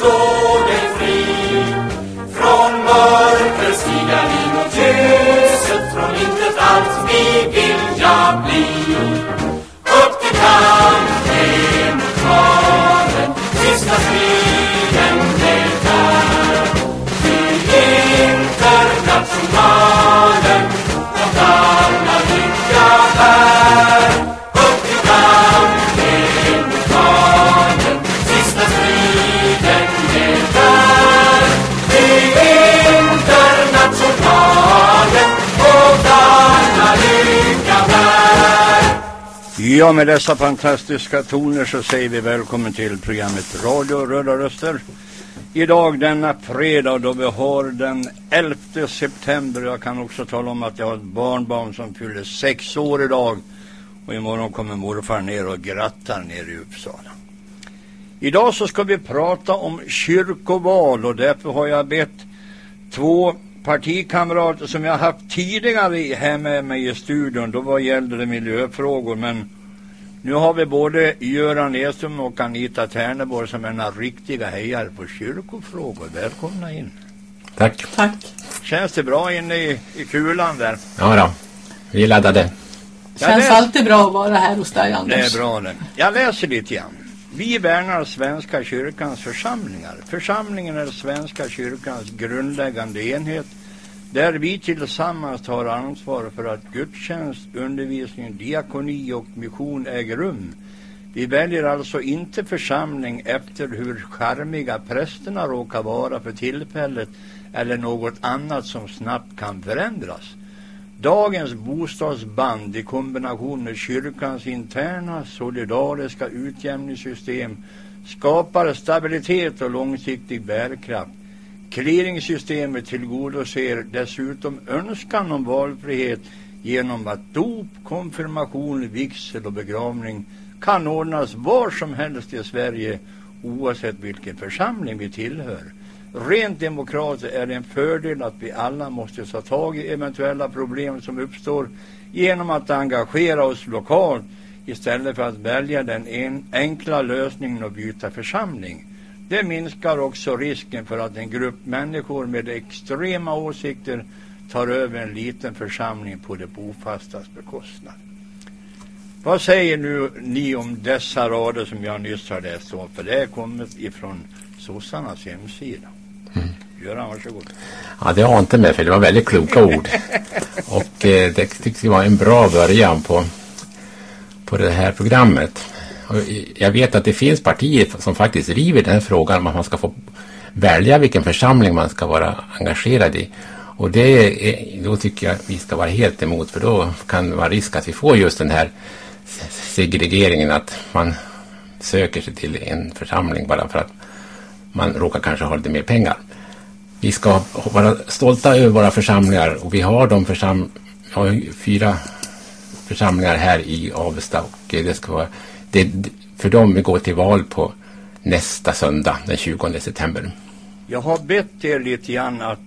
för Ja, med dessa fantastiska toner så säger vi välkommen till programmet Radio Röda Röster. Idag denna fredag då vi har den 11 september. Jag kan också tala om att jag har ett barnbarn som fyller sex år idag. Och imorgon kommer morfar ner och grattar ner i Uppsala. Idag så ska vi prata om kyrkoval och därför har jag bett två partikamrater som jag haft tidigare här med mig i studion. Då var gällde det miljöfrågor men nu har vi både Göran Edström och Anita Terneborg som är några riktiga hejare på kyrkofrågor. Välkomna in. Tack. Tack. Känns det bra inne i, i kulan där? Ja då. Vi är laddade. Ja, Känns det- alltid bra att vara här hos dig Det Anders. är bra det. Jag läser lite grann. Vi värnar Svenska kyrkans församlingar. Församlingen är Svenska kyrkans grundläggande enhet där vi tillsammans tar ansvar för att gudstjänst, undervisning, diakoni och mission äger rum. Vi väljer alltså inte församling efter hur charmiga prästerna råkar vara för tillfället eller något annat som snabbt kan förändras. Dagens bostadsband i kombination med kyrkans interna solidariska utjämningssystem skapar stabilitet och långsiktig bärkraft. Clearingsystemet tillgodoser dessutom önskan om valfrihet genom att dop, konfirmation, vigsel och begravning kan ordnas var som helst i Sverige oavsett vilken församling vi tillhör. Rent demokratiskt är det en fördel att vi alla måste ta tag i eventuella problem som uppstår genom att engagera oss lokalt istället för att välja den en enkla lösningen och byta församling. Det minskar också risken för att en grupp människor med extrema åsikter tar över en liten församling på de bofastas bekostnad. Vad säger nu ni om dessa rader som jag nyss har läst upp? För det är kommit ifrån sossarnas hemsida. Göran, varsågod. Ja, det har inte med för det var väldigt kloka ord. Och eh, det tyckte jag var en bra början på, på det här programmet. Jag vet att det finns partier som faktiskt driver den här frågan om att man ska få välja vilken församling man ska vara engagerad i. Och det är, då tycker jag vi ska vara helt emot för då kan det vara risk att vi får just den här segregeringen att man söker sig till en församling bara för att man råkar kanske ha lite mer pengar. Vi ska vara stolta över våra församlingar och vi har de försam har fyra församlingar här i Avesta och det ska vara det, för dem går till val på nästa söndag den 20 september. Jag har bett er lite grann att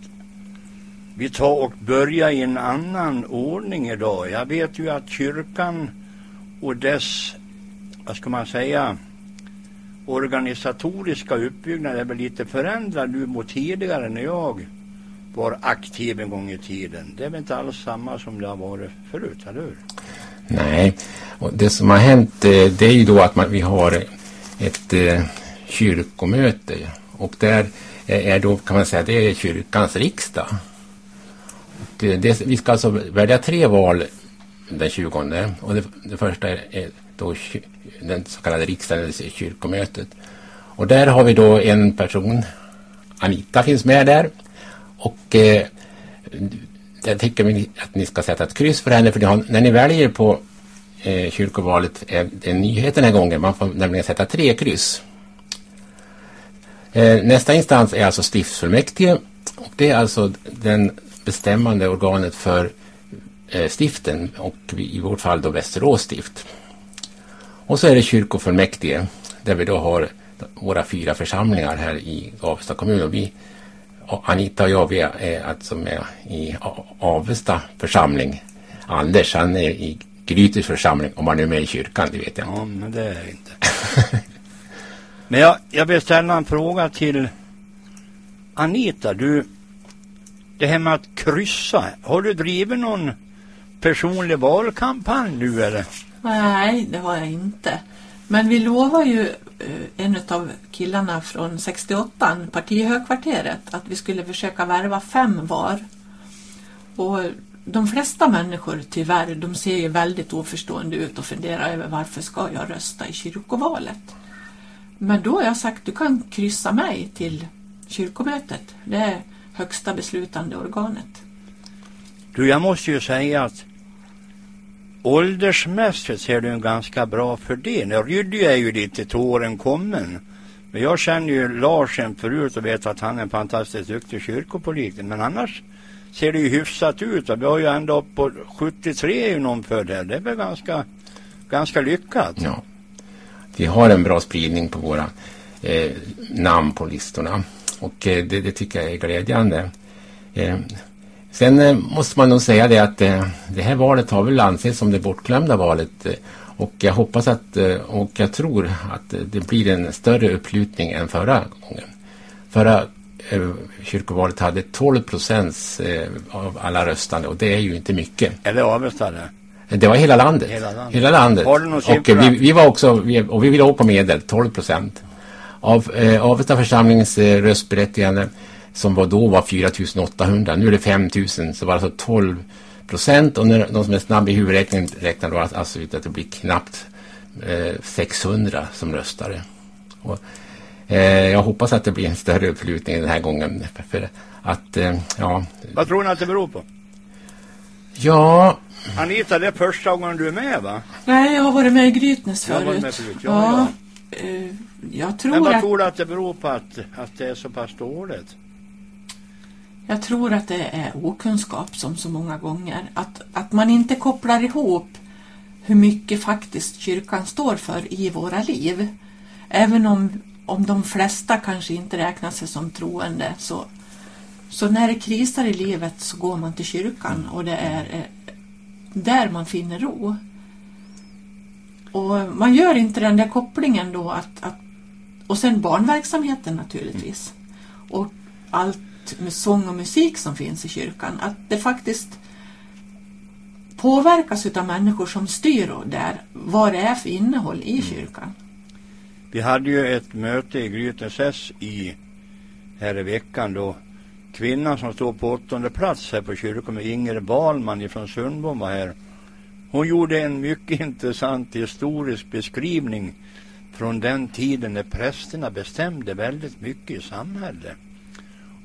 vi tar och börjar i en annan ordning idag. Jag vet ju att kyrkan och dess, vad ska man säga, organisatoriska uppbyggnad är väl lite förändrad nu mot tidigare när jag var aktiv en gång i tiden. Det är väl inte alls samma som det har varit förut, eller hur? Nej, och det som har hänt eh, det är ju då att man, vi har ett eh, kyrkomöte och där eh, är då kan man säga det är kyrkans riksdag. Det, det, vi ska alltså välja tre val den 20 och det, det första är, är då den så kallade riksdagen, eller kyrkomötet. Och där har vi då en person, Anita finns med där och eh, jag tycker att ni ska sätta ett kryss för henne för har, när ni väljer på eh, kyrkovalet är det en nyhet den här gången. Man får nämligen sätta tre kryss. Eh, nästa instans är alltså stiftsfullmäktige och det är alltså den bestämmande organet för eh, stiften och vi, i vårt fall då Västerås stift. Och så är det kyrkofullmäktige där vi då har våra fyra församlingar här i Avesta kommun och vi Anita och jag vi är alltså med i Avesta församling Anders, han är i Gryters församling, om han är med i kyrkan, det vet jag inte. Ja, men det är jag inte. men jag, jag vill ställa en fråga till Anita. Du, det här med att kryssa, har du drivit någon personlig valkampanj nu eller? Nej, det har jag inte. Men vi lovar ju eh, en av killarna från 68, partihögkvarteret, att vi skulle försöka värva fem var. Och de flesta människor tyvärr, de ser ju väldigt oförstående ut och funderar över varför ska jag rösta i kyrkovalet? Men då har jag sagt, du kan kryssa mig till kyrkomötet. Det är högsta beslutande organet. Du, jag måste ju säga att åldersmässigt ser du en ganska bra fördelning. Ryddy är ju lite till åren kommen. Men jag känner ju Larsen förut och vet att han är en fantastiskt duktig kyrkopolitiker. Men annars ser det ju hyfsat ut. Vi har ju ända upp på 73 är ju någon född här. Det är väl ganska, ganska lyckat. Ja. Vi har en bra spridning på våra eh, namn på listorna. Och eh, det, det, tycker jag är glädjande. Eh, sen eh, måste man nog säga det att eh, det här valet har väl ansetts som det bortglömda valet. Eh, och jag hoppas att, och jag tror att det blir en större upplutning än förra gången. Förra kyrkovalet hade 12 procent eh, av alla röstande och det är ju inte mycket. Är det Avesta det? Det var hela landet. Hela landet. Hela landet. Och vi, vi, var också, vi, och vi ville ha på medel, 12 procent. Av eh, Avesta församlings röstberättigande som var då var 4800, nu är det 5000, så var det alltså 12 procent och när de som är snabba i huvudräkningen räknar då alltså ut att det blir knappt eh, 600 som röstade. Och Eh, jag hoppas att det blir en större uppslutning den här gången. För att, eh, ja. Vad tror ni att det beror på? Ja. Anita, det är första gången du är med va? Nej, jag har varit med i Grytnäs förut. Jag med förut. Ja, ja. Eh, jag tror Men vad att... tror du att det beror på att, att det är så pass dåligt? Jag tror att det är okunskap som så många gånger. Att, att man inte kopplar ihop hur mycket faktiskt kyrkan står för i våra liv. Även om om de flesta kanske inte räknar sig som troende så, så när det krisar i livet så går man till kyrkan och det är eh, där man finner ro. Och man gör inte den där kopplingen då att, att och sen barnverksamheten naturligtvis. Och allt med sång och musik som finns i kyrkan. Att det faktiskt påverkas av människor som styr där vad det är för innehåll i kyrkan. Vi hade ju ett möte i Grytnäs i här i veckan då kvinnan som står på åttonde plats här på kyrkan med Inger Balman ifrån Sundbom var här. Hon gjorde en mycket intressant historisk beskrivning från den tiden när prästerna bestämde väldigt mycket i samhället.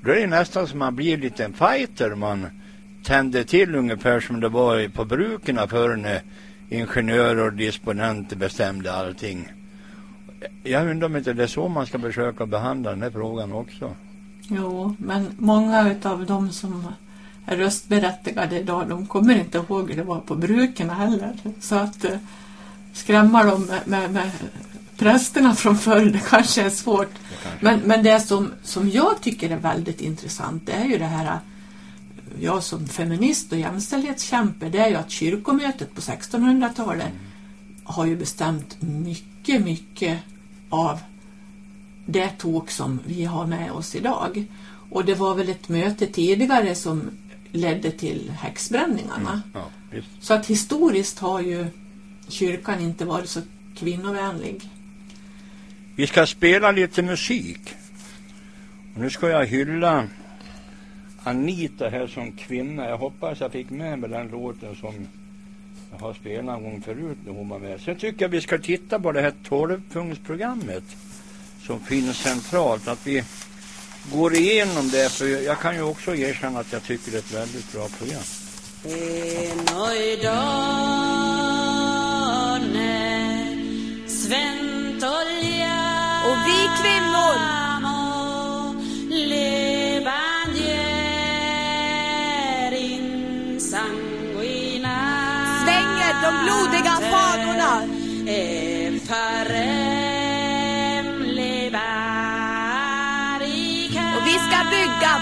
Då är det nästan som man blir lite en fighter. Man tände till ungefär som det var på bruken förr när ingenjörer och disponenter bestämde allting. Jag undrar om inte det är så man ska försöka behandla den här frågan också. Jo, men många av de som är röstberättigade idag, de kommer inte ihåg hur det var på bruken heller. Så att eh, skrämma dem med, med, med prästerna från förr, det kanske är svårt. Kanske. Men, men det som, som jag tycker är väldigt intressant, det är ju det här jag som feminist och jämställdhetskämpe, det är ju att kyrkomötet på 1600-talet mm. har ju bestämt mycket, mycket av det tok som vi har med oss idag. Och det var väl ett möte tidigare som ledde till häxbränningarna. Mm, ja, så att historiskt har ju kyrkan inte varit så kvinnovänlig. Vi ska spela lite musik. Och nu ska jag hylla Anita här som kvinna. Jag hoppas jag fick med mig den låten som jag har spelat en gång förut när hon var med. Sen tycker jag vi ska titta på det här tolvpunktsprogrammet som finns centralt. Att vi går igenom det. För jag kan ju också erkänna att jag tycker det är ett väldigt bra program. Och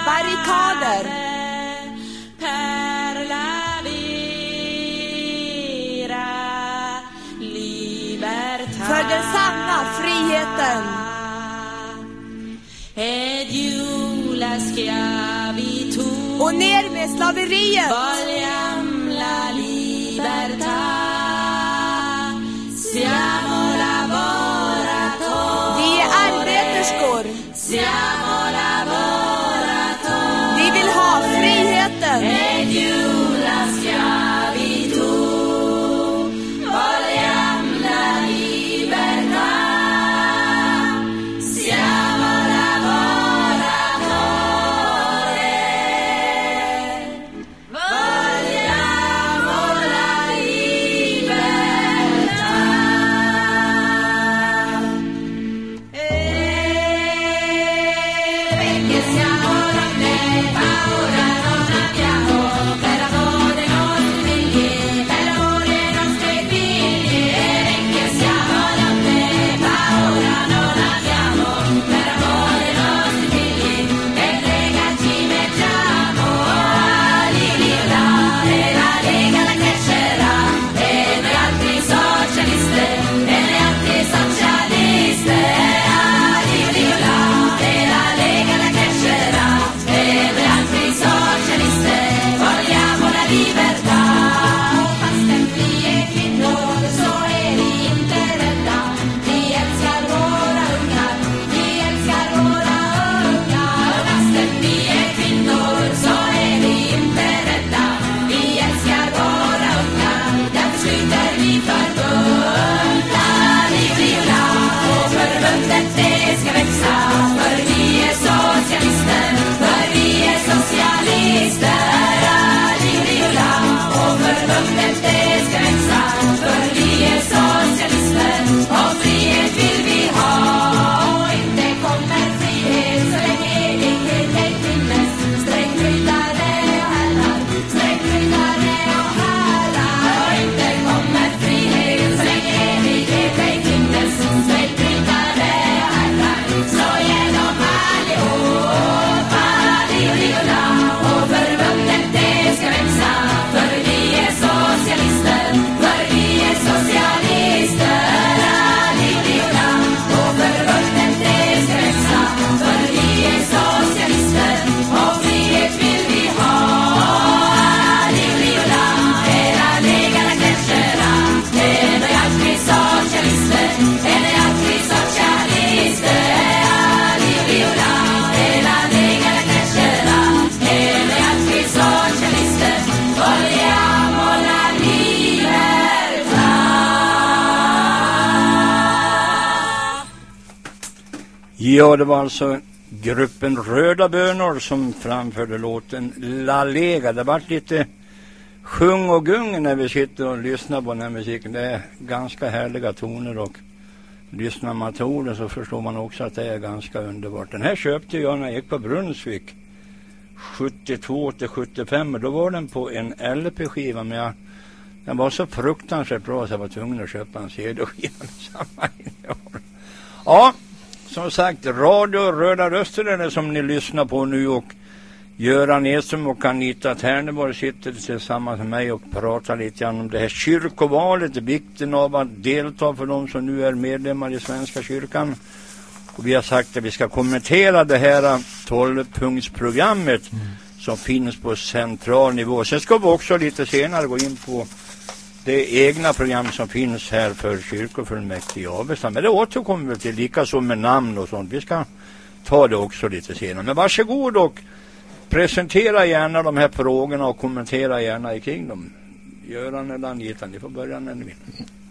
barrikader. För den sanna friheten. Och ner med slaveriet. Vi är arbeterskor. Ja, det var alltså gruppen Röda Bönor som framförde låten La Lega. Det vart lite sjung och gung när vi sitter och lyssnar på den här musiken. Det är ganska härliga toner och lyssnar man till orden så förstår man också att det är ganska underbart. Den här köpte jag när jag gick på Brunnsvik 72 till 75 och då var den på en LP-skiva men jag, den var så fruktansvärt bra så jag var tvungen att köpa en CD-skiva med samma innehåll. Ja, som sagt, Radio Röda Röster är det som ni lyssnar på nu och Göran Edström och Anita Terneborg sitter tillsammans med mig och pratar lite grann om det här kyrkovalet, vikten av att delta för de som nu är medlemmar i Svenska kyrkan. Och vi har sagt att vi ska kommentera det här 12-punktsprogrammet som finns på central nivå. Sen ska vi också lite senare gå in på det egna program som finns här för kyrkofullmäktige i Avesta. Men det återkommer vi till, likaså med namn och sånt. Vi ska ta det också lite senare. Men varsågod och presentera gärna de här frågorna och kommentera gärna kring dem. Göran eller Anita, ni får börja när ni vill.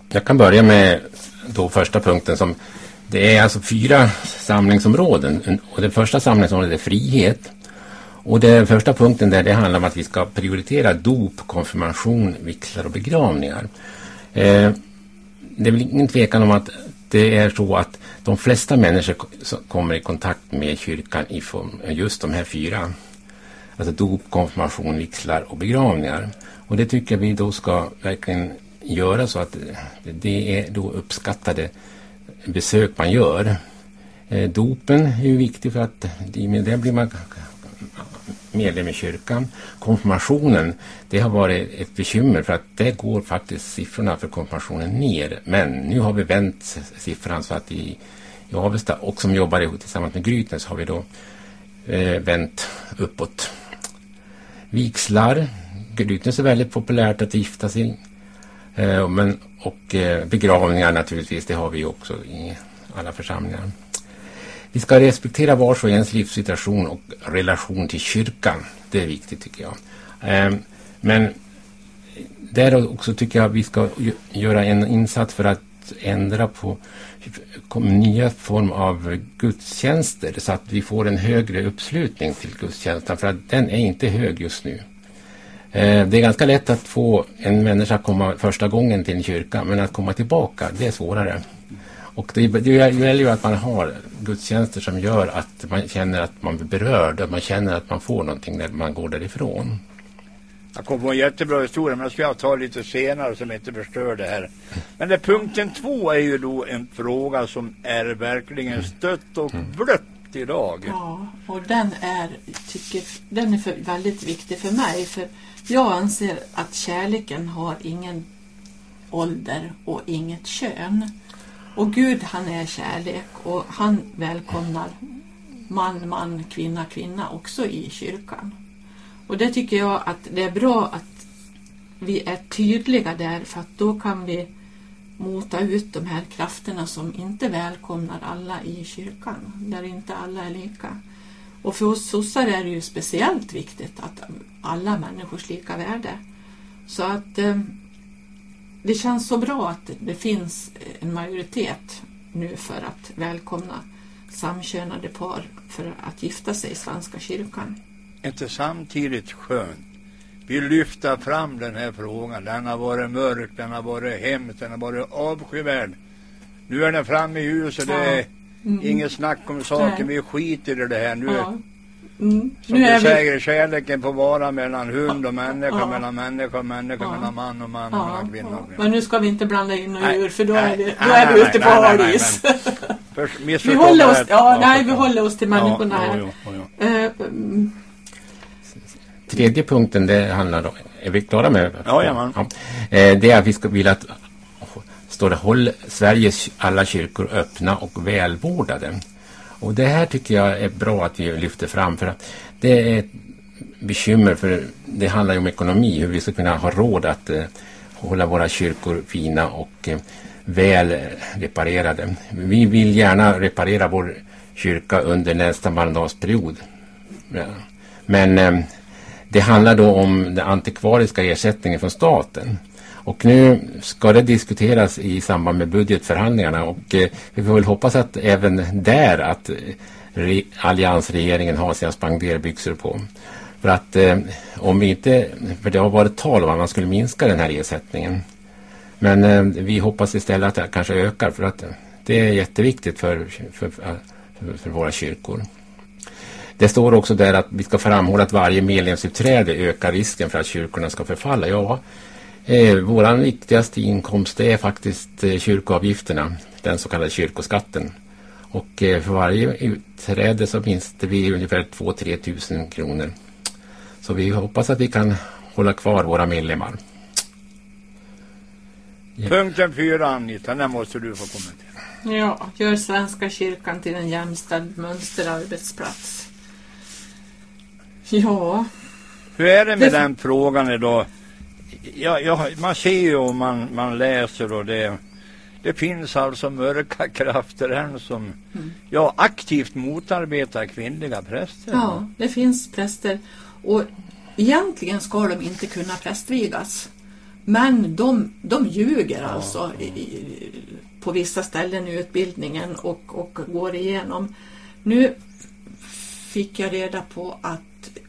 Jag kan börja med då första punkten som det är alltså fyra samlingsområden och det första samlingsområdet är frihet. Och den första punkten där det handlar om att vi ska prioritera dop, konfirmation, vigslar och begravningar. Eh, det är väl ingen tvekan om att det är så att de flesta människor kommer i kontakt med kyrkan i form just de här fyra. Alltså dop, konfirmation, vigslar och begravningar. Och det tycker vi då ska verkligen göra så att eh, det är då uppskattade besök man gör. Eh, dopen är ju viktig för att med det blir man medlem i kyrkan. Konfirmationen, det har varit ett bekymmer för att det går faktiskt siffrorna för konfirmationen ner. Men nu har vi vänt siffran så att i, i Avesta och som jobbar ihop tillsammans med Gryten så har vi då eh, vänt uppåt. Vigslar, Grytnäs är väldigt populärt att gifta sig. Eh, men, och eh, begravningar naturligtvis, det har vi också i alla församlingar. Vi ska respektera vars och ens livssituation och relation till kyrkan. Det är viktigt tycker jag. Ehm, men där också tycker jag vi ska göra en insats för att ändra på nya form av gudstjänster så att vi får en högre uppslutning till gudstjänsten för att den är inte hög just nu. Ehm, det är ganska lätt att få en människa att komma första gången till en kyrka men att komma tillbaka det är svårare. Och det, det gäller ju att man har gudstjänster som gör att man känner att man blir berörd, att man känner att man får någonting när man går därifrån. Jag kom på en jättebra historia men jag ska ta lite senare som inte förstör det här. Men det, punkten två är ju då en fråga som är verkligen stött och blött idag. Ja, och den är, tycker, den är för, väldigt viktig för mig. För jag anser att kärleken har ingen ålder och inget kön. Och Gud han är kärlek och han välkomnar man, man, kvinna, kvinna också i kyrkan. Och det tycker jag att det är bra att vi är tydliga där för att då kan vi mota ut de här krafterna som inte välkomnar alla i kyrkan, där inte alla är lika. Och för oss sossar är det ju speciellt viktigt att alla människors lika värde. Så att eh, det känns så bra att det finns en majoritet nu för att välkomna samkönade par för att gifta sig i Svenska kyrkan. Inte samtidigt skönt. Vi lyfter fram den här frågan. Den har varit mörk, den har varit hemsk, den har varit avskyvärd. Nu är den framme i ljuset. Det är inget snack om saken. Nej. Vi skiter i det här. Nu, Ja. Mm. som Nu du är vi... säger, kärleken får vara mellan hund och människa, Ja. mellan människa och människa, Ja. mellan man och man och Ja, mellan kvinna ja. och kvinna. Men nu ska vi inte blanda in några djur för då nej, är vi, då nej, är vi nej, ute på hal is. Vi håller oss, ja, nej, vi håller oss till människorna ja, här. Mm, Tredje punkten det handlar om, är vi klara med? Jajamän. Ja. Eh, Det är att vi ska vilja att står det håll Sveriges alla kyrkor öppna och välvårdade. Och det här tycker jag är bra att vi lyfter fram för att det är ett bekymmer för det handlar ju om ekonomi, hur vi ska kunna ha råd att eh, hålla våra kyrkor fina och eh, väl reparerade. Vi vill gärna reparera vår kyrka under nästa mandatperiod. Ja. Men eh, det handlar då om den antikvariska ersättningen från staten. Och nu ska det diskuteras i samband med budgetförhandlingarna och eh, vi får väl hoppas att även där att eh, re, alliansregeringen har sina spenderbyxor på. För att eh, om vi inte, för det har varit tal om att man skulle minska den här ersättningen. Men eh, vi hoppas istället att det kanske ökar för att det är jätteviktigt för, för, för, för våra kyrkor. Det står också där att vi ska framhålla att varje medlemsutträde ökar risken för att kyrkorna ska förfalla. Ja, eh, våran viktigaste inkomst är faktiskt eh, kyrkoavgifterna, den så kallade kyrkoskatten. Och eh, för varje utträde så finns det vi ungefär 2-3 tusen kronor. Så vi hoppas att vi kan hålla kvar våra medlemmar. Punkten fyra Anita, den måste du få kommentera. ja, gör Svenska kyrkan till en jämställd mönsterarbetsplats. Ja, Hur är det med Det- den frågan idag? Ja, ja, man ser ju och man, man läser och det, det finns alltså mörka krafter än som ja, aktivt motarbetar kvinnliga präster. ja, det finns präster och egentligen ska de inte kunna prästvigas. Men de, de ljuger alltså i, i, på vissa ställen i utbildningen och, och går igenom. Nu fick jag reda på att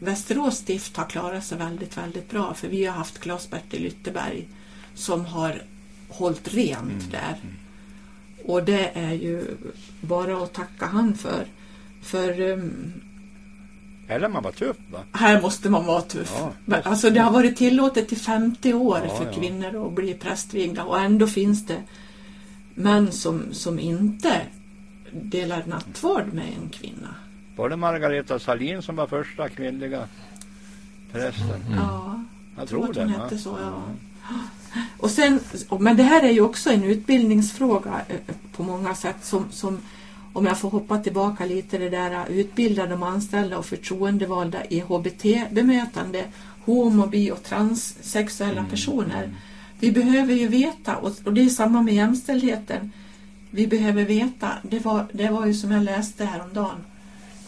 Västerås stift har klarat sig väldigt, väldigt bra för vi har haft Claes-Bertil Ytterberg som har hållit rent där. Och det är ju bara att tacka han för. För um, Eller man var tuff va? här måste man vara tuff. Ja, Men, alltså det har varit tillåtet i 50 år Ja, för ja. kvinnor att bli prästvigda och ändå finns det män som, som inte delar nattvard med en kvinna. Var det Margareta Salin som var första kvinnliga? prästen. Ja, Jag tror tror det. hon hette så, ja. Och sen, men det här är ju också en utbildningsfråga eh, på många sätt som, som om jag får hoppa tillbaka lite det där eh, utbilda de anställda och förtroendevalda i HBT-bemötande, homo, bi och transsexuella personer. Vi behöver ju veta, och, och det är samma med jämställdheten, vi behöver veta, det var, det var ju som jag läste häromdagen,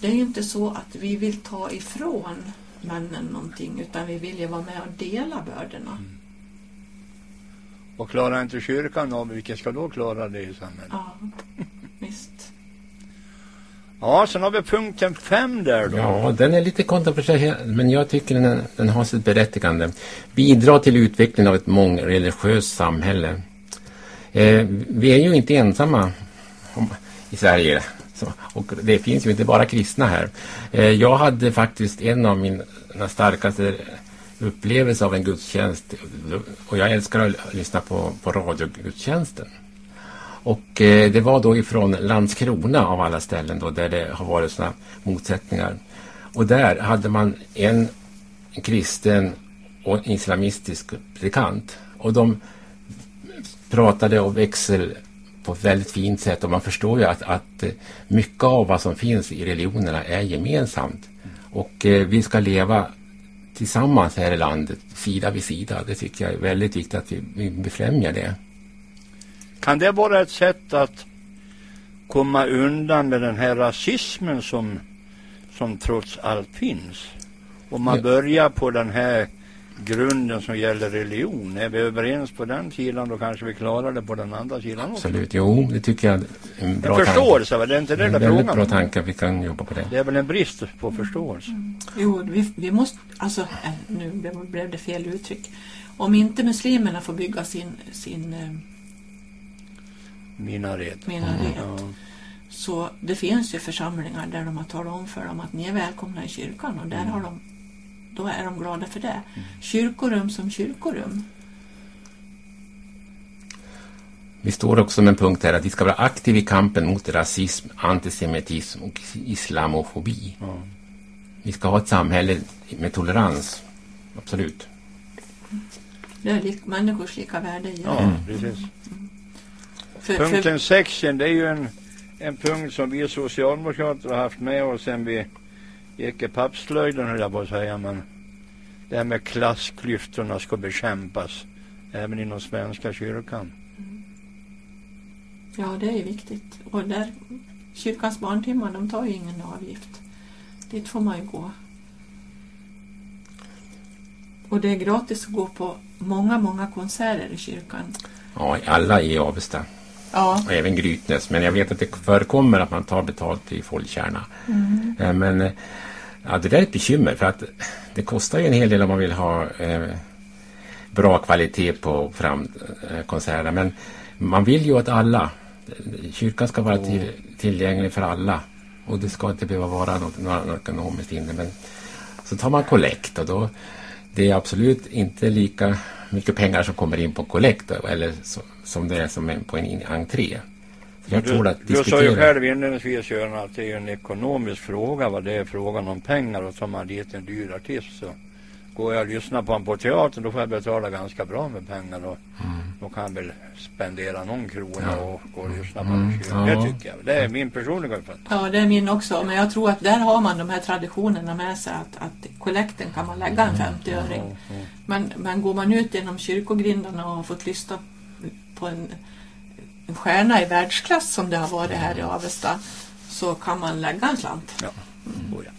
det är ju inte så att vi vill ta ifrån männen någonting utan vi vill ju vara med och dela bördorna. Och klarar inte kyrkan av vilka ska då klara det i samhället? Ja, visst. Ja, sen har vi punkten fem där då. Ja, den är lite kontroversiell, men jag tycker den, den har sitt berättigande. Bidra till utvecklingen av ett mångreligiöst samhälle. Eh, vi är ju inte ensamma om, i Sverige. Så, och det finns ju inte bara kristna här. Eh, jag hade faktiskt en av mina starkaste upplevelser av en gudstjänst. Och jag älskar att lyssna på, på radiogudstjänsten. Och eh, det var då ifrån Landskrona av alla ställen då där det har varit sådana motsättningar. Och där hade man en kristen och en islamistisk predikant. Och de pratade och växel på ett väldigt fint sätt och man förstår ju att, att eh, mycket av vad som finns i religionerna är gemensamt. Och eh, vi ska leva tillsammans här i landet, sida vid sida. Det tycker jag är väldigt viktigt att vi, vi befrämjar det. Kan det vara ett sätt att komma undan med den här rasismen som, som trots allt finns? Om man Ja. börjar på den här grunden som gäller religion. Är vi överens på den sidan då kanske vi klarar det på den andra sidan också. Absolut, jo, det tycker jag är en bra En förståelse, va? det är inte det tanke. det En är väldigt frågan bra tanke vi kan jobba på det. Det är väl en brist på förståelse. Jo, vi, vi måste, alltså äh, nu blev- det fel uttryck. Om inte muslimerna får bygga sin, sin eh, Minaret. minaret Ja. så det finns ju församlingar där de har talat om för dem att ni är välkomna i kyrkan och där har de, då är de glada för det. Kyrkorum som kyrkorum. Vi står också med en punkt här att vi ska vara aktiva i kampen mot rasism, antisemitism och islamofobi. Ja. Vi ska ha ett samhälle med tolerans. Absolut. Det är lik, människors lika värde Ja, precis. för, för, Punkten 6 det är ju en, en punkt som vi socialdemokrater har haft med oss sen vi gick i pappslöjden höll jag på att säga. Men det här med klassklyftorna ska bekämpas även inom Svenska kyrkan. Ja, det är viktigt. Och där, kyrkans barntimmar, de tar ju ingen avgift. Dit får man ju gå. Och det är gratis att gå på många, många konserter i kyrkan. Ja, alla i Avesta Ja, och även Grytnäs. Men jag vet att det förekommer att man tar betalt i Folkkärna. Eh, Men ja, det där är ett bekymmer för att det kostar ju en hel del om man vill ha eh, bra kvalitet på fram, eh, konserterna. Men man vill ju att alla, kyrkan ska vara till, tillgänglig för alla. Och det ska inte behöva vara något, något, något ekonomiskt hinder. Men så tar man kollekt och då det är absolut inte lika mycket pengar som kommer in på kollekt eller så, som det är som på en entré. Jag tror Du, att du sa ju själv inledningsvis Göran att det är en ekonomisk fråga. Vad det är frågan om pengar och tar man dit en dyr artist så går jag och lyssnar på honom på teatern då får jag betala ganska bra med pengar och då kan jag väl spendera någon krona Mm. Ja. och gå och lyssna på Mm, mm. ja. Det tycker jag. Det är min personliga uppfattning. ja, det är min också. Men jag tror att där har man de här traditionerna med sig att, att kollekten kan man lägga en 50-öring. Men, men går man ut genom kyrkogrindarna och har fått lyssna på en, en stjärna i världsklass som det har varit här i Avesta så kan man lägga en slant. Ja. Ja.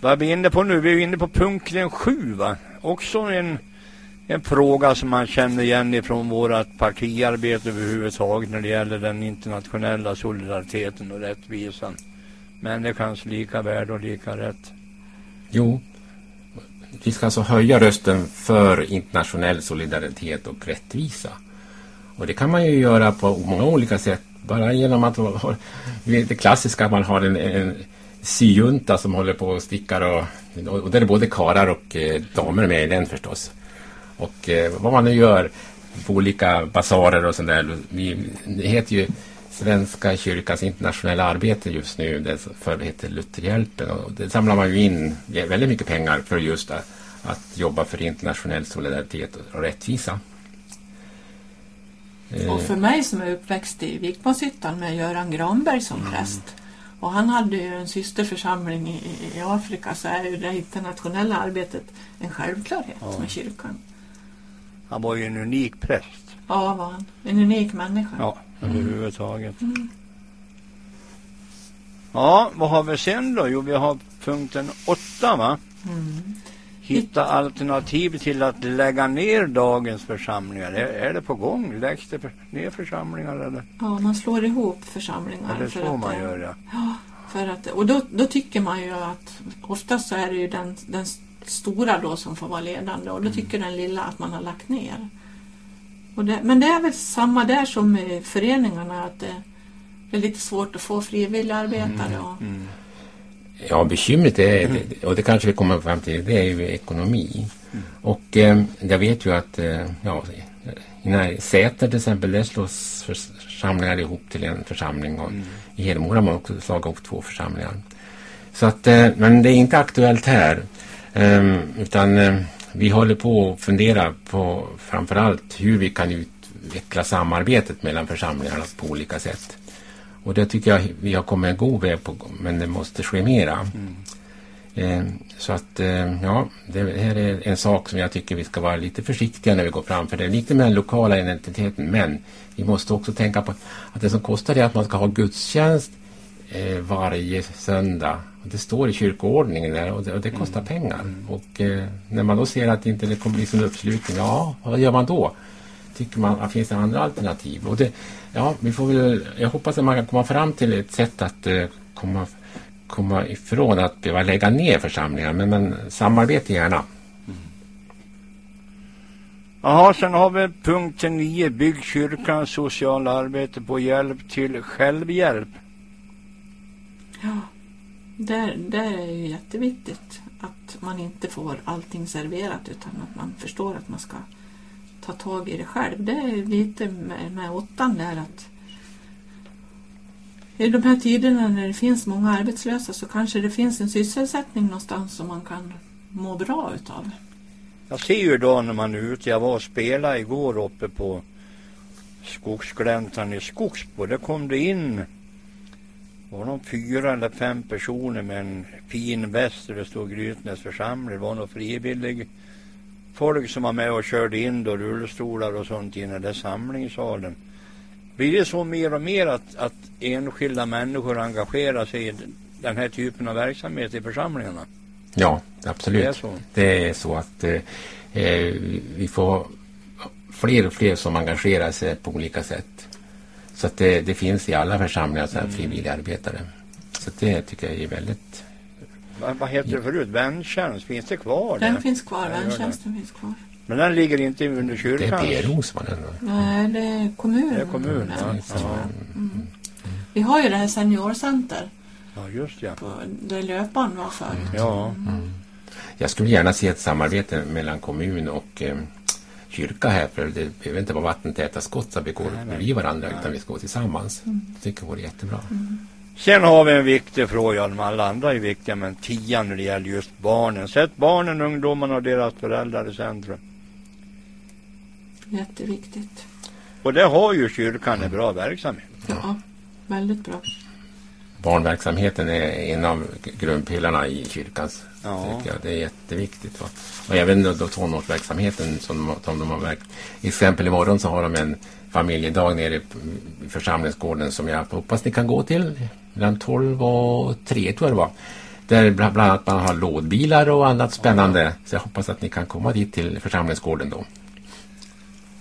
Vad är vi inne på nu? Vi är inne på punkten sju va? Också en, en fråga som man känner igen ifrån vårt partiarbete överhuvudtaget när det gäller den internationella solidariteten och rättvisan. Människans lika värde och lika rätt. Jo, vi ska alltså höja rösten för internationell solidaritet och rättvisa. Och det kan man ju göra på många olika sätt. Bara genom att ha det klassiska, man har en, en syjunta som håller på och stickar och, och där är både karar och eh, damer med i den förstås. Och eh, vad man nu gör på olika basarer och sånt där. Vi, det heter ju Svenska kyrkans internationella arbete just nu, det som förr hette Lutherhjälpen. Och det samlar man ju in väldigt mycket pengar för just att, att jobba för internationell solidaritet och rättvisa. Eh, Och för mig som är uppväxt i Vikmanshyttan med Göran Granberg som präst och han hade ju en systerförsamling i, i- Afrika så är ju det internationella arbetet en självklarhet med kyrkan. Han var ju en unik präst. Ja, var han. En unik människa. Ja, överhuvudtaget. Ja, vad har vi sen då? Jo, vi har punkten åtta va? Hitta alternativ till att lägga ner dagens församlingar. Är, är det på gång? Läggs det för, ner församlingar eller? Ja, man slår ihop församlingar. Är det för så att, man eh, gör ja. Ja, för att, och då, då tycker man ju att oftast så är det ju den, den stora då som får vara ledande och då tycker den lilla att man har lagt ner. Det, men det är väl samma där som i föreningarna att det, det är lite svårt att få frivilligarbetare. Och, Ja, bekymret är, och det kanske vi kommer fram till, det är ju ekonomi. Och eh, jag vet ju att eh, ja, i när- Säter till exempel, där slås församlingar ihop till en församling. Och I Hedemora har man också slagit ihop två församlingar. Så att, eh, men det är inte aktuellt här. Ehm, utan eh, vi håller på att fundera på framförallt hur vi kan utveckla samarbetet mellan församlingarna på olika sätt. Och det tycker jag vi har kommit en god väg på, men det måste ske mera. Eh, så att, eh, ja, det här är en sak som jag tycker vi ska vara lite försiktiga när vi går fram. För det är lite med den lokala identiteten. Men vi måste också tänka på att det som kostar är att man ska ha gudstjänst eh, varje söndag. Och det står i kyrkoordningen där och det, och det kostar pengar. Och eh, när man då ser att inte det kommer bli sån uppslutning, ja, vad gör man då? Tycker man att finns det andra alternativ? Och det, ja, vi får väl, jag hoppas att man kan komma fram till ett sätt att eh, komma, komma ifrån att behöva lägga ner församlingar. Men, men samarbete gärna. Jaha, sen har vi punkten 9. Bygg kyrkans sociala arbete på hjälp till självhjälp. ja, där, där är ju jätteviktigt att man inte får allting serverat utan att man förstår att man ska ta tag i det själv. Det är lite med, med åttan där att i de här tiderna när det finns många arbetslösa så kanske det finns en sysselsättning någonstans som man kan må bra utav. Jag ser ju då när man är ute, jag var och spelade igår uppe på Skogsgläntan i Skogsbo. Där kom det in var de fyra eller fem personer med en fin väst där det stod Grytnäs församling. Det var någon frivillig folk som var med och körde in då rullstolar och sånt i den där samlingssalen. Blir det så mer och mer att, att enskilda människor engagerar sig i den här typen av verksamhet i församlingarna? Ja, absolut. Det är så. Det är så att eh, eh, vi får fler och fler som engagerar sig på olika sätt. Så att det, det finns i alla församlingar så här Mm. frivilligarbetare. Så det tycker jag är väldigt... Vad, vad heter det förut? Väntjänst, finns det kvar? Den där? finns kvar, det. väntjänsten finns kvar. Men den ligger inte under Det kyrkan? är PRO som har den. Nej, det är kommunen. Det är kommunen, ja. Ja. Ja. Vi har ju det här seniorcenter ja, just ja. på, där löparen var förut. Ja, Jag skulle gärna se ett samarbete mellan kommun och eh, kyrka här. För det behöver inte vara vattentäta skott så att vi går bredvid varandra utan vi ska gå tillsammans. Jag tycker det vore jättebra. Sen har vi en viktig fråga, de alla andra är viktiga, men tian när det gäller just barnen. Sätt barnen, ungdomarna och deras föräldrar i centrum. Jätteviktigt. Och det har ju kyrkan en bra verksamhet. Ja, väldigt bra. Barnverksamheten är en av grundpelarna i kyrkans. Ja. Det är jätteviktigt. Va? Och även då, då tonårsverksamheten som de, som de har verkt. Exempel imorgon så har de en familjedag nere i församlingsgården som jag hoppas ni kan gå till. Mellan 12 och 3 tror jag det var. Där bland annat man har lådbilar och annat spännande. Så jag hoppas att ni kan komma dit till församlingsgården då.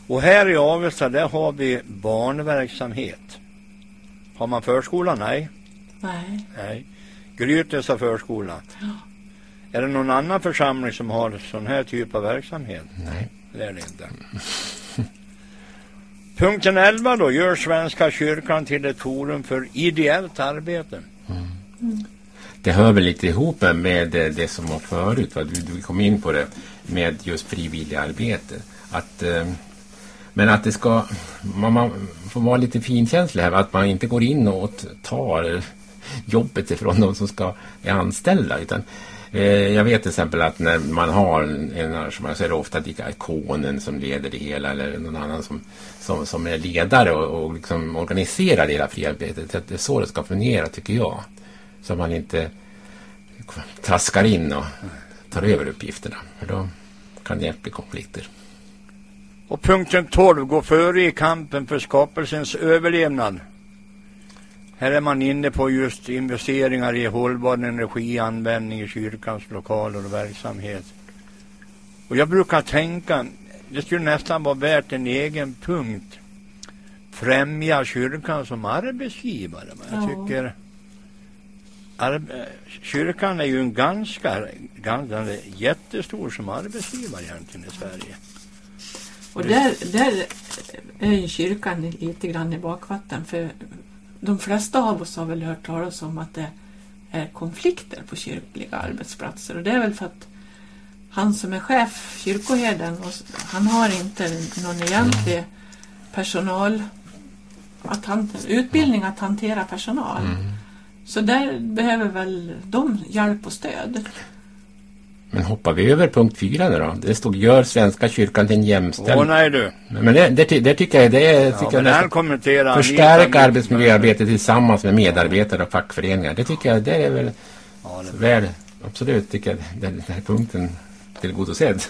Och här i Avesta, där har vi barnverksamhet. Har man förskola? Nej. Nej. Nej. Grytnäs har förskola. Är det någon annan församling som har sån här typ av verksamhet? Nej. Det är det inte. Punkten 11 då. Gör Svenska kyrkan till ett forum för ideellt arbete. Mm. Det hör väl lite ihop med det, det som var förut. Va? Du, du kom in på det med just frivilligarbete. Att eh, Men att det ska, man, man får vara lite finkänslig här, att man inte går in och tar jobbet ifrån de som ska är anställda. Utan, eh, jag vet till exempel att när man har en, en arrangemang så är det ofta ikonen som leder det hela eller någon annan som, som, som är ledare och, och liksom organiserar hela friarbetet. Det är så det ska fungera tycker jag. Så man inte traskar in och tar över uppgifterna. För då kan det bli konflikter. Och punkten 12, går före i kampen för skapelsens överlevnad. Här är man inne på just investeringar i hållbar energianvändning i kyrkans lokaler och verksamhet. Och jag brukar tänka, det skulle nästan vara värt en egen punkt. Främja kyrkan som arbetsgivare. Men jag Ja. tycker kyrkan är ju en ganska, ganska jättestor som arbetsgivare egentligen i Sverige. Och där, där är ju kyrkan lite grann i bakvatten för de flesta av oss har väl hört talas om att det är konflikter på kyrkliga arbetsplatser och det är väl för att han som är chef, kyrkoherden, han har inte någon egentlig personal att han, utbildning att hantera personal. Så där behöver väl de hjälp och stöd. Men hoppar vi över punkt fyra nu då? Det stod gör Svenska kyrkan till en jämställd. Åh nej du. Men det, det, det tycker jag, det är, Ja, tycker men nästan, kommenterar förstärka Anita arbetsmiljöarbetet tillsammans med medarbetare och fackföreningar. Det tycker jag, det är väl Ja, det- väl, absolut tycker jag den, den här punkten tillgodosedd.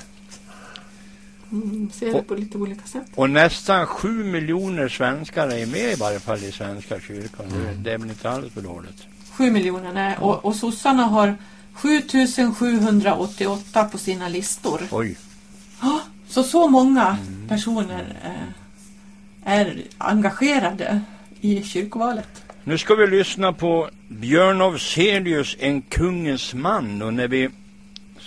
Mm, ser det på lite olika sätt. Och nästan sju miljoner svenskar är med i varje fall i Svenska kyrkan. Det, det är väl inte alls för dåligt. Sju miljoner, nej. Och, och sossarna har 7788 på sina listor. Oj. Ja, så så många personer eh, är engagerade i kyrkovalet. Nu ska vi lyssna på Björn af Celius, En kungens man. Och när vi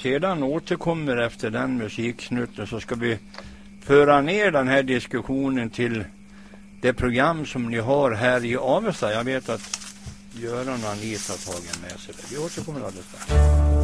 sedan återkommer efter den musiksnutten så ska vi föra ner den här diskussionen till det program som ni har här i Avesta. Jag vet att Göran och Anita har tagit med sig det. Vi återkommer alldeles strax.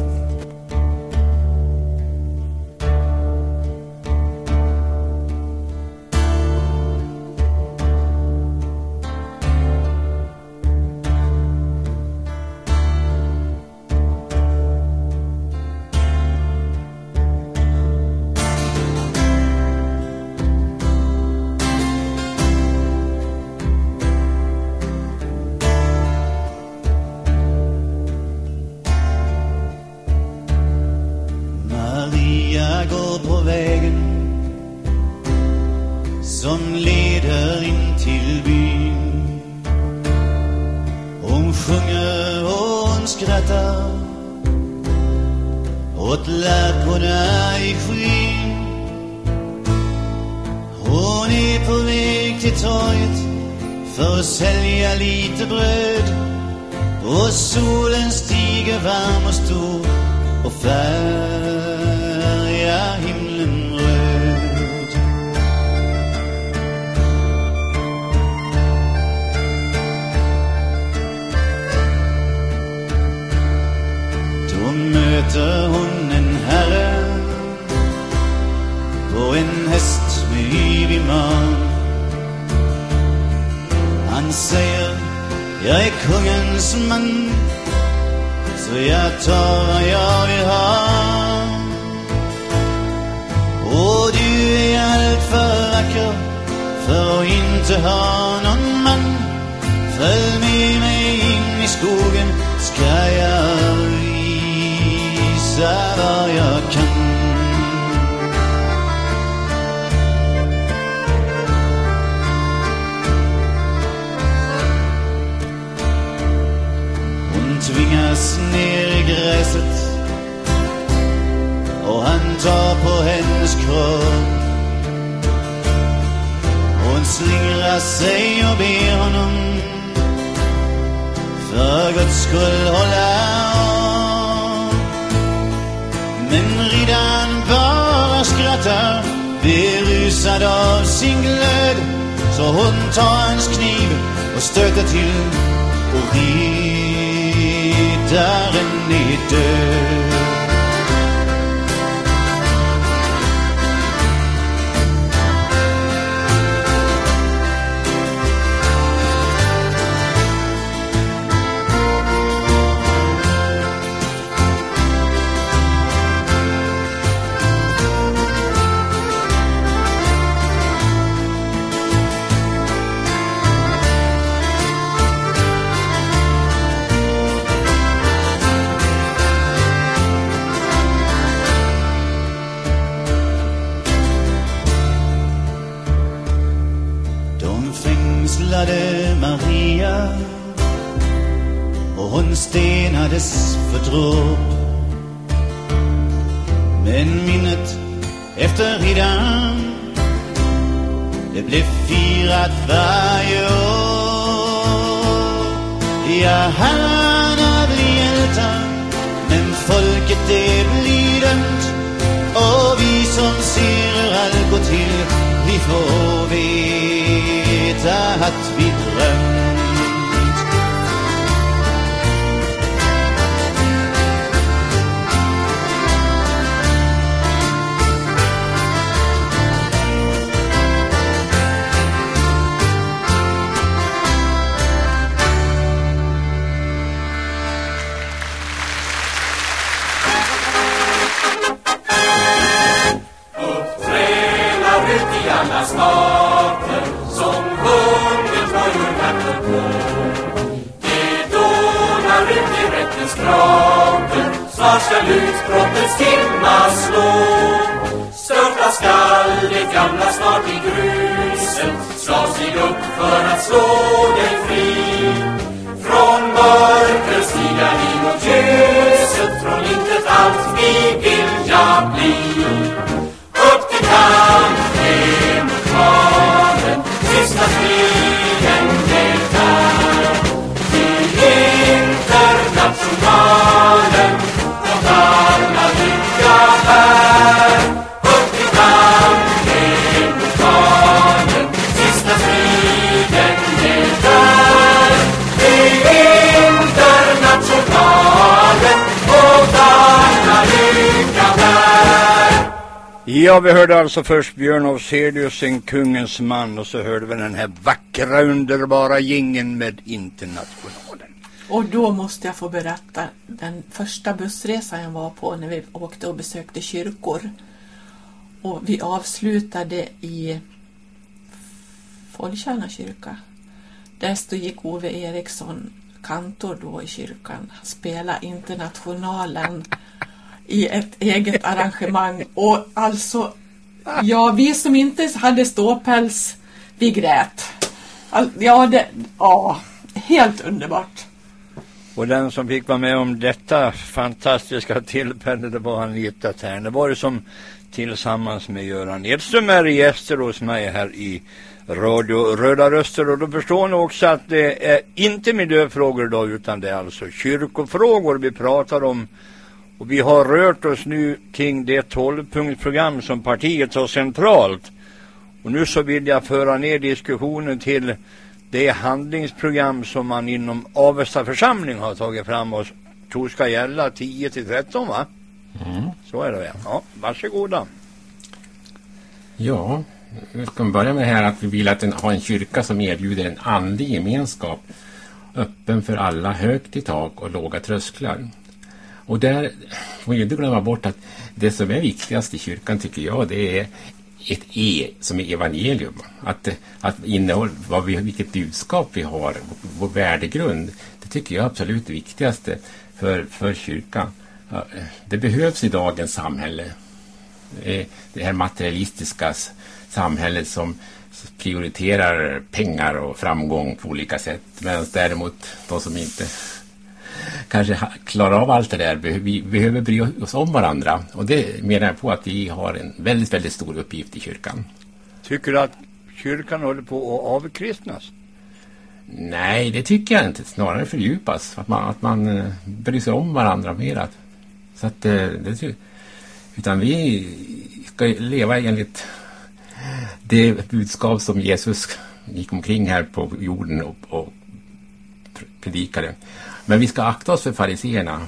På en häst med yvig man. Han säger, jag är kungens man så jag tar vad jag vill ha. Och du är allt för vacker för att inte ha någon man. Följ med mig in i skogen ska jag visa vad jag kan. Tvingas ner i gräset och han tar på hennes kropp. Hon slingrar sig och ber honom för Guds skull hålla om. Men riddaren bara skrattar berusad av sin glöd så hon tar hans kniv och stöter till och rider är död. Hörde alltså först Björn Afzelius, en kungens man, och så hörde vi den här vackra, underbara gingen med Internationalen. Och då måste jag få berätta den första bussresan jag var på när vi åkte och besökte kyrkor. Och vi avslutade i Follkärna kyrka. Där stod gick Ove Eriksson, kantor då i kyrkan, spela Internationalen i ett eget arrangemang. Och alltså, ja, vi som inte hade ståpäls, vi grät. All, ja, det, ja, helt underbart. Och den som fick vara med om detta fantastiska tillfälle, det var Anita Terneborg som tillsammans med Göran Edström är gäster hos mig här i Radio Röda Röster. Och då förstår ni också att det är inte miljöfrågor idag utan det är alltså kyrkofrågor vi pratar om. Och vi har rört oss nu kring det 12-punktsprogram som partiet har centralt. Och nu så vill jag föra ner diskussionen till det handlingsprogram som man inom Avesta församling har tagit fram och tror ska gälla 10 till 13 va? Så är det väl. Ja, varsågoda. Ja, vi ska börja med det här att vi vill att den, ha en kyrka som erbjuder en andlig gemenskap öppen för alla, högt i tak och låga trösklar. Och där får vi inte glömma bort att det som är viktigast i kyrkan tycker jag det är ett E som är evangelium. Att, att innehåll, vad vi, vilket budskap vi har, vår värdegrund. Det tycker jag är absolut det viktigaste för, för kyrkan. Det behövs i dagens samhälle. Det här materialistiska samhället som prioriterar pengar och framgång på olika sätt. Medan däremot de som inte kanske klarar av allt det där vi behöver bry oss om varandra. Och det menar jag på att vi har en väldigt, väldigt stor uppgift i kyrkan. Tycker du att kyrkan håller på att avkristnas? Nej, det tycker jag inte. Snarare fördjupas. Att man, att man eh, bryr sig om varandra mera. Så att, eh, det, utan vi ska leva enligt det budskap som Jesus gick omkring här på jorden och, och predikade. Men vi ska akta oss för fariseerna.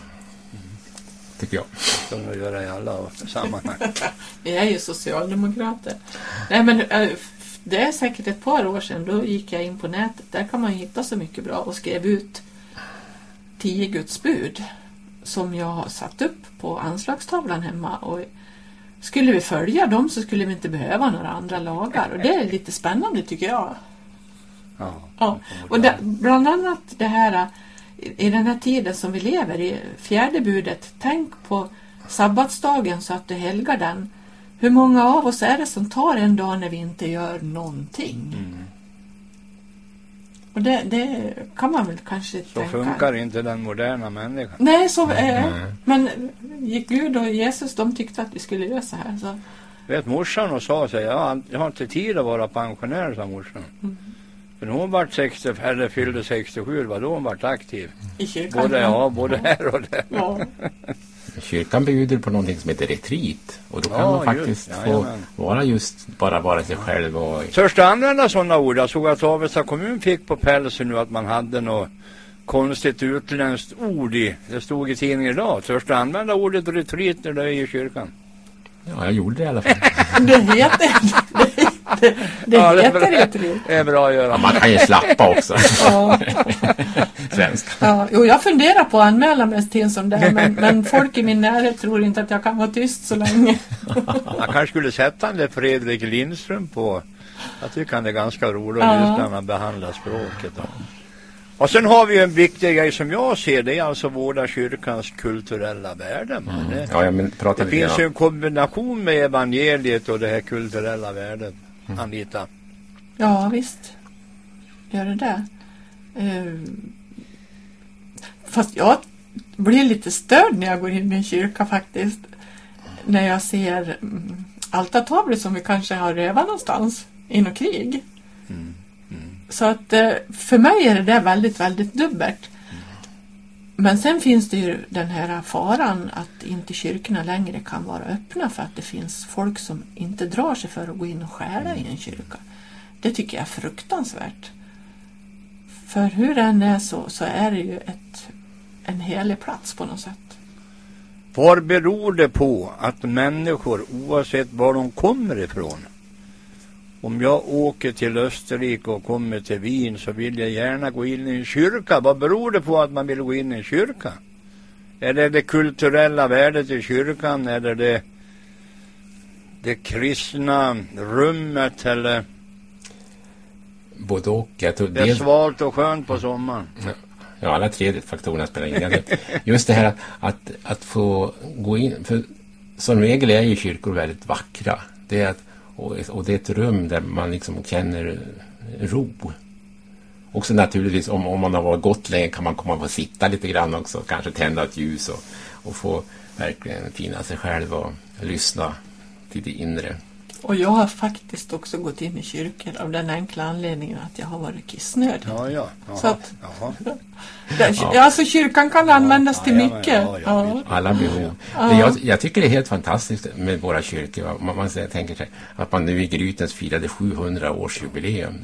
Tycker jag. Som de gör i alla sammanhang. Vi är ju socialdemokrater. Nej men eh, det är säkert ett par år sedan. Då gick jag in på nätet. Där kan man hitta så mycket bra och skrev ut tio Guds bud som jag har satt upp på anslagstavlan hemma. Och skulle vi följa dem så skulle vi inte behöva några andra lagar. Och det är lite spännande tycker jag. Ja. Ja, och det, bland annat det här i den här tiden som vi lever i, fjärde budet, tänk på sabbatsdagen så att du helgar den. Hur många av oss är det som tar en dag när vi inte gör någonting? Och det, det kan man väl kanske Så tänka. funkar inte den moderna människan. Nej, så är Nej. Men gick Gud och Jesus, de tyckte att vi skulle göra så här. Så, Vet morsan och sa sig, ja, jag har inte tid att vara pensionär, sa morsan. För när hon vart 60, eller fyllde 67, det var då hon vart aktiv. I kyrkan. Både, ja, både här och där. Ja. Kyrkan bjuder på någonting som heter retreat. Och då kan Ja, man just, faktiskt få jajamän. vara just bara vara sig själv. Och, Törs du använda sådana ord? Jag såg att Avesta kommun fick på pälsen nu att man hade något konstigt utländskt ord i. Det stod i tidningen idag. Törs du använda ordet retreat när du är i kyrkan? ja, jag gjorde det i alla fall. Det heter, det, det, det Ja, det är heter bra. retreat. Det är bra att Ja, göra. man kan ju slappa också. Ja. Svenska. Ja, jo, jag funderar på att anmäla mig till en sån där, men, men folk i min närhet tror inte att jag kan vara tyst så länge. Man kanske skulle sätta den där Fredrik Lindström på. Jag tycker han är ganska rolig Ja. just när han behandlar språket. Då. Och sen har vi en viktig grej som jag ser, det är alltså vårda kyrkans kulturella värden. va? Det, Ja, ja, det finns ju en kombination med evangeliet och det här kulturella värdet, Anita. Ja, visst. Gör det det. Eh, fast jag blir lite störd när jag går in i en kyrka faktiskt. När jag ser mm, altartavlor som vi kanske har rövat någonstans i något krig. Så att eh, för mig är det där väldigt, väldigt dubbelt. Men sen finns det ju den här faran att inte kyrkorna längre kan vara öppna för att det finns folk som inte drar sig för att gå in och stjäla i en kyrka. Det tycker jag är fruktansvärt. För hur den är så, så är det ju ett, en helig plats på något sätt. Vad beror det på att människor, oavsett var de kommer ifrån, om jag åker till Österrike och kommer till Wien så vill jag gärna gå in i en kyrka. Vad beror det på att man vill gå in i en kyrka? Är det det kulturella värdet i kyrkan? Är det det kristna rummet eller Både och. Jag tror det är dels, svalt och skönt på sommaren? ja, alla tre faktorerna spelar in. Just det här att, att, att få gå in. För som regel är ju kyrkor väldigt vackra. Det är att, och, och det är ett rum där man liksom känner ro. Också naturligtvis om, om man har varit gott länge kan man komma och sitta lite grann också. Kanske tända ett ljus och, och få verkligen finna sig själv och lyssna till det inre. Och jag har faktiskt också gått in i kyrkor av den enkla anledningen att jag har varit kissnödig. Ja, ja. Jaha, Så att-. Där- Alltså kyrkan kan användas till mycket. ja, ja, Ja. Alla behov. Ja. Jag, jag tycker det är helt fantastiskt med våra kyrkor. Man, man säger- tänker sig att man nu i Grytens firade 700 års jubileum.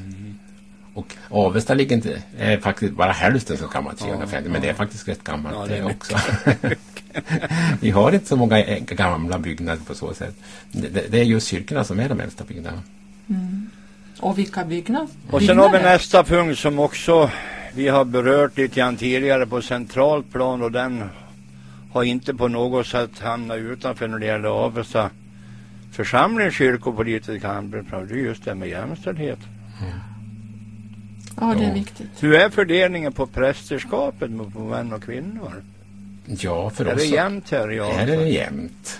Och Avesta ligger inte, är faktiskt bara hälften så gammalt, 350, men det är faktiskt rätt gammalt Ja, det är det också. Vi har inte så många gamla byggnader på så sätt. Det, är just kyrkorna som är de äldsta byggnaderna. Och vilka byggnader? Och sen har vi nästa punkt som också vi har berört lite grann tidigare på centralt plan och den har inte på något sätt hamnat utanför när det gäller Avesta församling kyrkopolitiska handlingsprogram. Det är just det med jämställdhet. Ja, det är viktigt. Hur är fördelningen på prästerskapet på män och kvinnor? Ja, för Är oss det så- jämnt här i här är Avesta? det jämnt.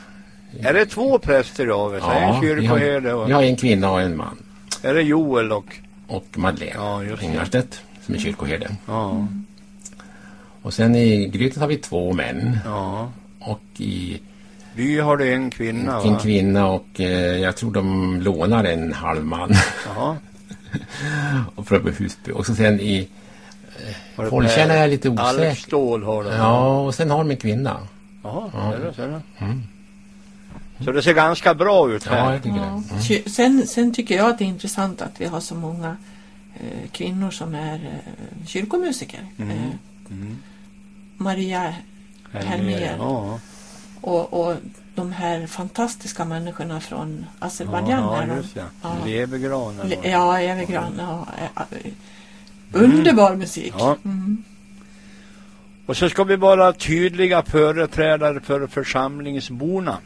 Är det två präster i Avesta? en vi har, kyrkoherde och vi har en kvinna och en man. är det Joel och... Och Madeleine Ja, det. Ingarstedt som är kyrkoherde. Ja, Och sen i Grytet har vi två män. ja. Och i By har du en kvinna en va? kvinna och eh, jag tror de lånar en halv man. Ja. och för Husby. Och så sen i Folktjärna är jag lite osäker. Alkstål har du. Ja, och sen har de en kvinna. Jaha, Ja. ser du, ser du. Mm. Så det ser ganska bra ut Ja, här. jag tycker Ja. det. Ky- Sen, sen tycker jag att det är intressant att vi har så många eh, kvinnor som är eh, kyrkomusiker. Mm. Eh, Mm. Maria Helmer Ja, och, och de här fantastiska människorna från Azerbajdzjan. ja, de- just ja. Ja. Levergranen. Le- var- Ja, Evergran. Ja, eh, eh, underbar musik. Ja. Mm. Och så ska vi vara tydliga företrädare för församlingsborna.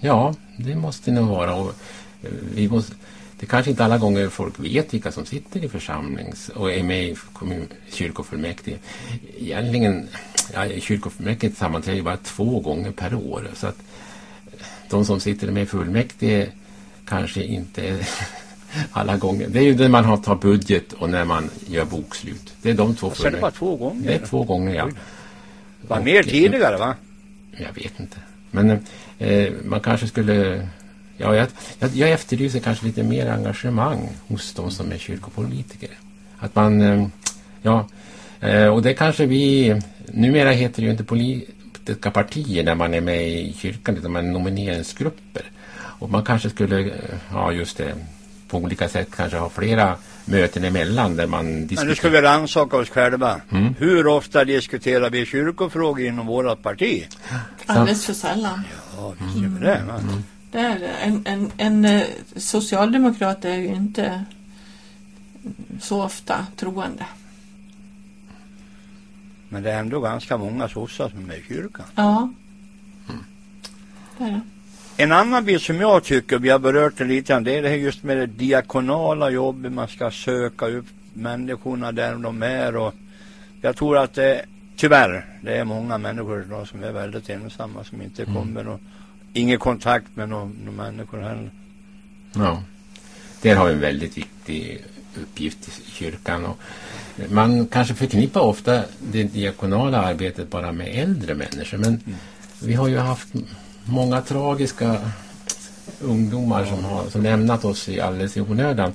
Ja, det måste nog vara. Och, eh, vi måste, det kanske inte alla gånger folk vet vilka som sitter i församlings och är med i kommun, kyrkofullmäktige. Egentligen, ja, kyrkofullmäktige sammanträder ju bara två gånger per år. Så att de som sitter med i fullmäktige kanske inte alla gånger. Det är ju när man har tar budget och när man gör bokslut. Det är de två Så är det bara två gånger? Det är två gånger, ja. Var Och- mer tidigare va? Jag vet inte. Men eh, man kanske skulle... Ja, jag, jag, jag efterlyser kanske lite mer engagemang hos de som är kyrkopolitiker. Att man... Eh, ja, eh, och det kanske vi... Numera heter det ju inte politiska partier när man är med i kyrkan utan man är nomineringsgrupper. Och man kanske skulle, eh, ja just det, på olika sätt kanske ha flera möten emellan där man Men nu diskuterar. ska vi rannsaka oss själva. Mm. Hur ofta diskuterar vi kyrkofrågor inom vårt parti? Alldeles för sällan. Ja, visst gör vi det. Va? Det är det. En, en, en eh, socialdemokrat är ju inte så ofta troende. Men det är ändå ganska många sossar som är i kyrkan. Ja. Det är det. En annan bit som jag tycker, vi har berört det lite grann, det är det här just med det diakonala jobbet. Man ska söka upp människorna där de är och jag tror att det, tyvärr, det är många människor idag som är väldigt ensamma som inte kommer och ingen kontakt med några några människor heller. Ja, där har en väldigt viktig uppgift i kyrkan. Och man kanske förknippar ofta det diakonala arbetet bara med äldre människor. Men vi har ju haft många tragiska ungdomar som har som lämnat oss i alldeles i onödan.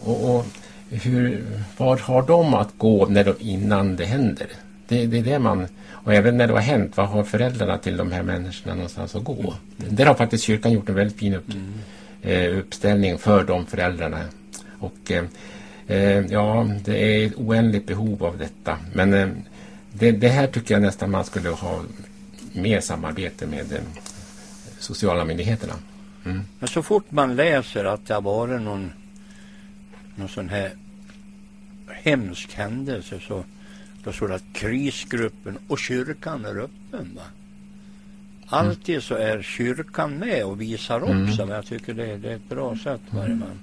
Och, och hur, var har de att gå när de, innan det händer? Det, det är det man... Och även när det har hänt, vad har föräldrarna till de här människorna någonstans att gå? Där har faktiskt kyrkan gjort en väldigt fin upp, eh, uppställning för de föräldrarna. Och eh, eh, ja, det är ett oändligt behov av detta. Men eh, det, det här tycker jag nästan man skulle ha mer samarbete med eh, sociala myndigheterna. Men så fort man läser att det har varit någon, någon sån här hemsk händelse så då står det att krisgruppen och kyrkan är öppen. Va? Alltid så är kyrkan med och visar upp Mm. sig. Jag tycker det, det är ett bra sätt varje man.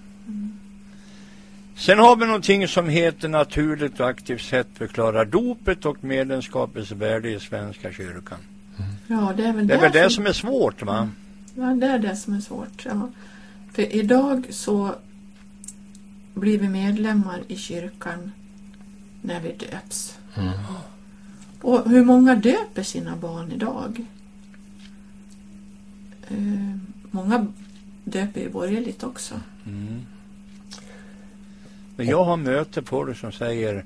Sen har vi någonting som heter naturligt och aktivt sätt förklara dopet och medlemskapets värde i Svenska kyrkan. Ja, det är väl Det är väl det som- som är svårt va? Ja, det är det som är svårt. Ja. För idag så blir vi medlemmar i kyrkan när vi döps. Mm. Och hur många döper sina barn idag? Eh, många döper ju borgerligt också. Mm. Men jag har möte på det som säger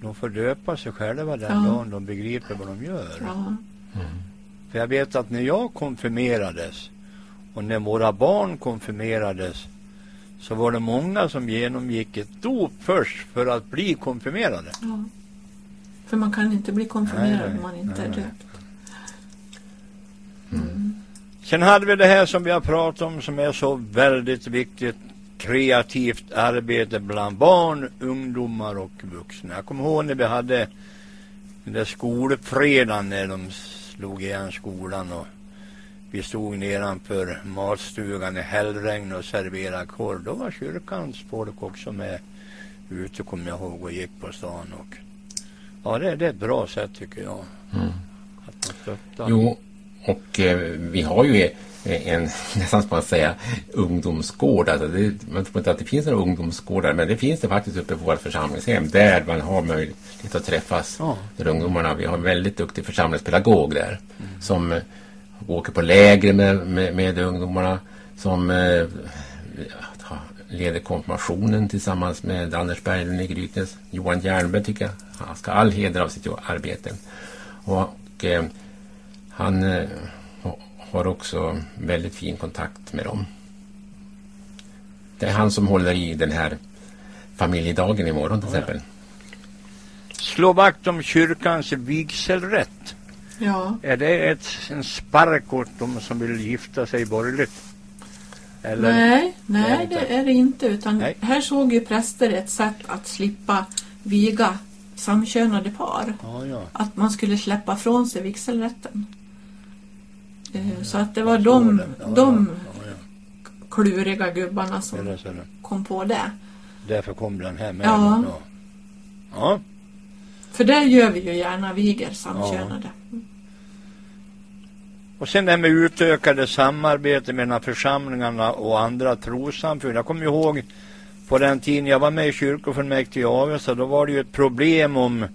de får döpa sig själva den Ja. dagen de begriper vad de gör. Ja. För jag vet att när jag konfirmerades och när våra barn konfirmerades så var det många som genomgick ett dop först för att bli konfirmerade. Ja. För man kan inte bli konfirmerad Nej, om man inte Nej, är döpt. Sen hade vi det här som vi har pratat om som är så väldigt viktigt. Kreativt arbete bland barn, ungdomar och vuxna. Jag kommer ihåg när vi hade den där skolfredagen när de slog igen skolan och vi stod nedanför matstugan i hällregn och serverade korv. Då var kyrkans folk också med ute kommer jag ihåg och gick på stan. Och, ja, det, det är ett bra sätt tycker jag. Mm. Att man stöttar. Jo, och eh, vi har ju en, nästan ska man säga, ungdomsgård. Alltså det, man tror inte att det finns några ungdomsgårdar, men det finns det faktiskt uppe på vårt församlingshem där man har möjlighet att träffas. Ja. Där ungdomarna, vi har en väldigt duktig församlingspedagog där som eh, åker på läger med, med, med ungdomarna som eh, leder konfirmationen tillsammans med Anders Berglund i Grytnäs. Johan Jernberg tycker jag, han ska all heder av sitt arbete. Och eh, han eh, har också väldigt fin kontakt med dem. Det är han som håller i den här familjedagen imorgon till exempel. Slå vakt om kyrkans vigselrätt. Ja, Är det ett, en spark åt de som vill gifta sig borgerligt? Eller? nej, Det är nej det är det inte. Utan Nej. här såg ju präster ett sätt att slippa viga samkönade par. Ja, ja. Att man skulle släppa från sig vigselrätten. Eh, Så att det var de, de kluriga gubbarna som kom på det. Därför kom den här med. Ja. Ja. ja. För det gör vi ju gärna, viger samkönade. Och sen det här med utökade samarbete mellan församlingarna och andra trossamfund. Jag kommer ihåg på den tiden jag var med i kyrkofullmäktige i Avesta, då var det ju ett problem om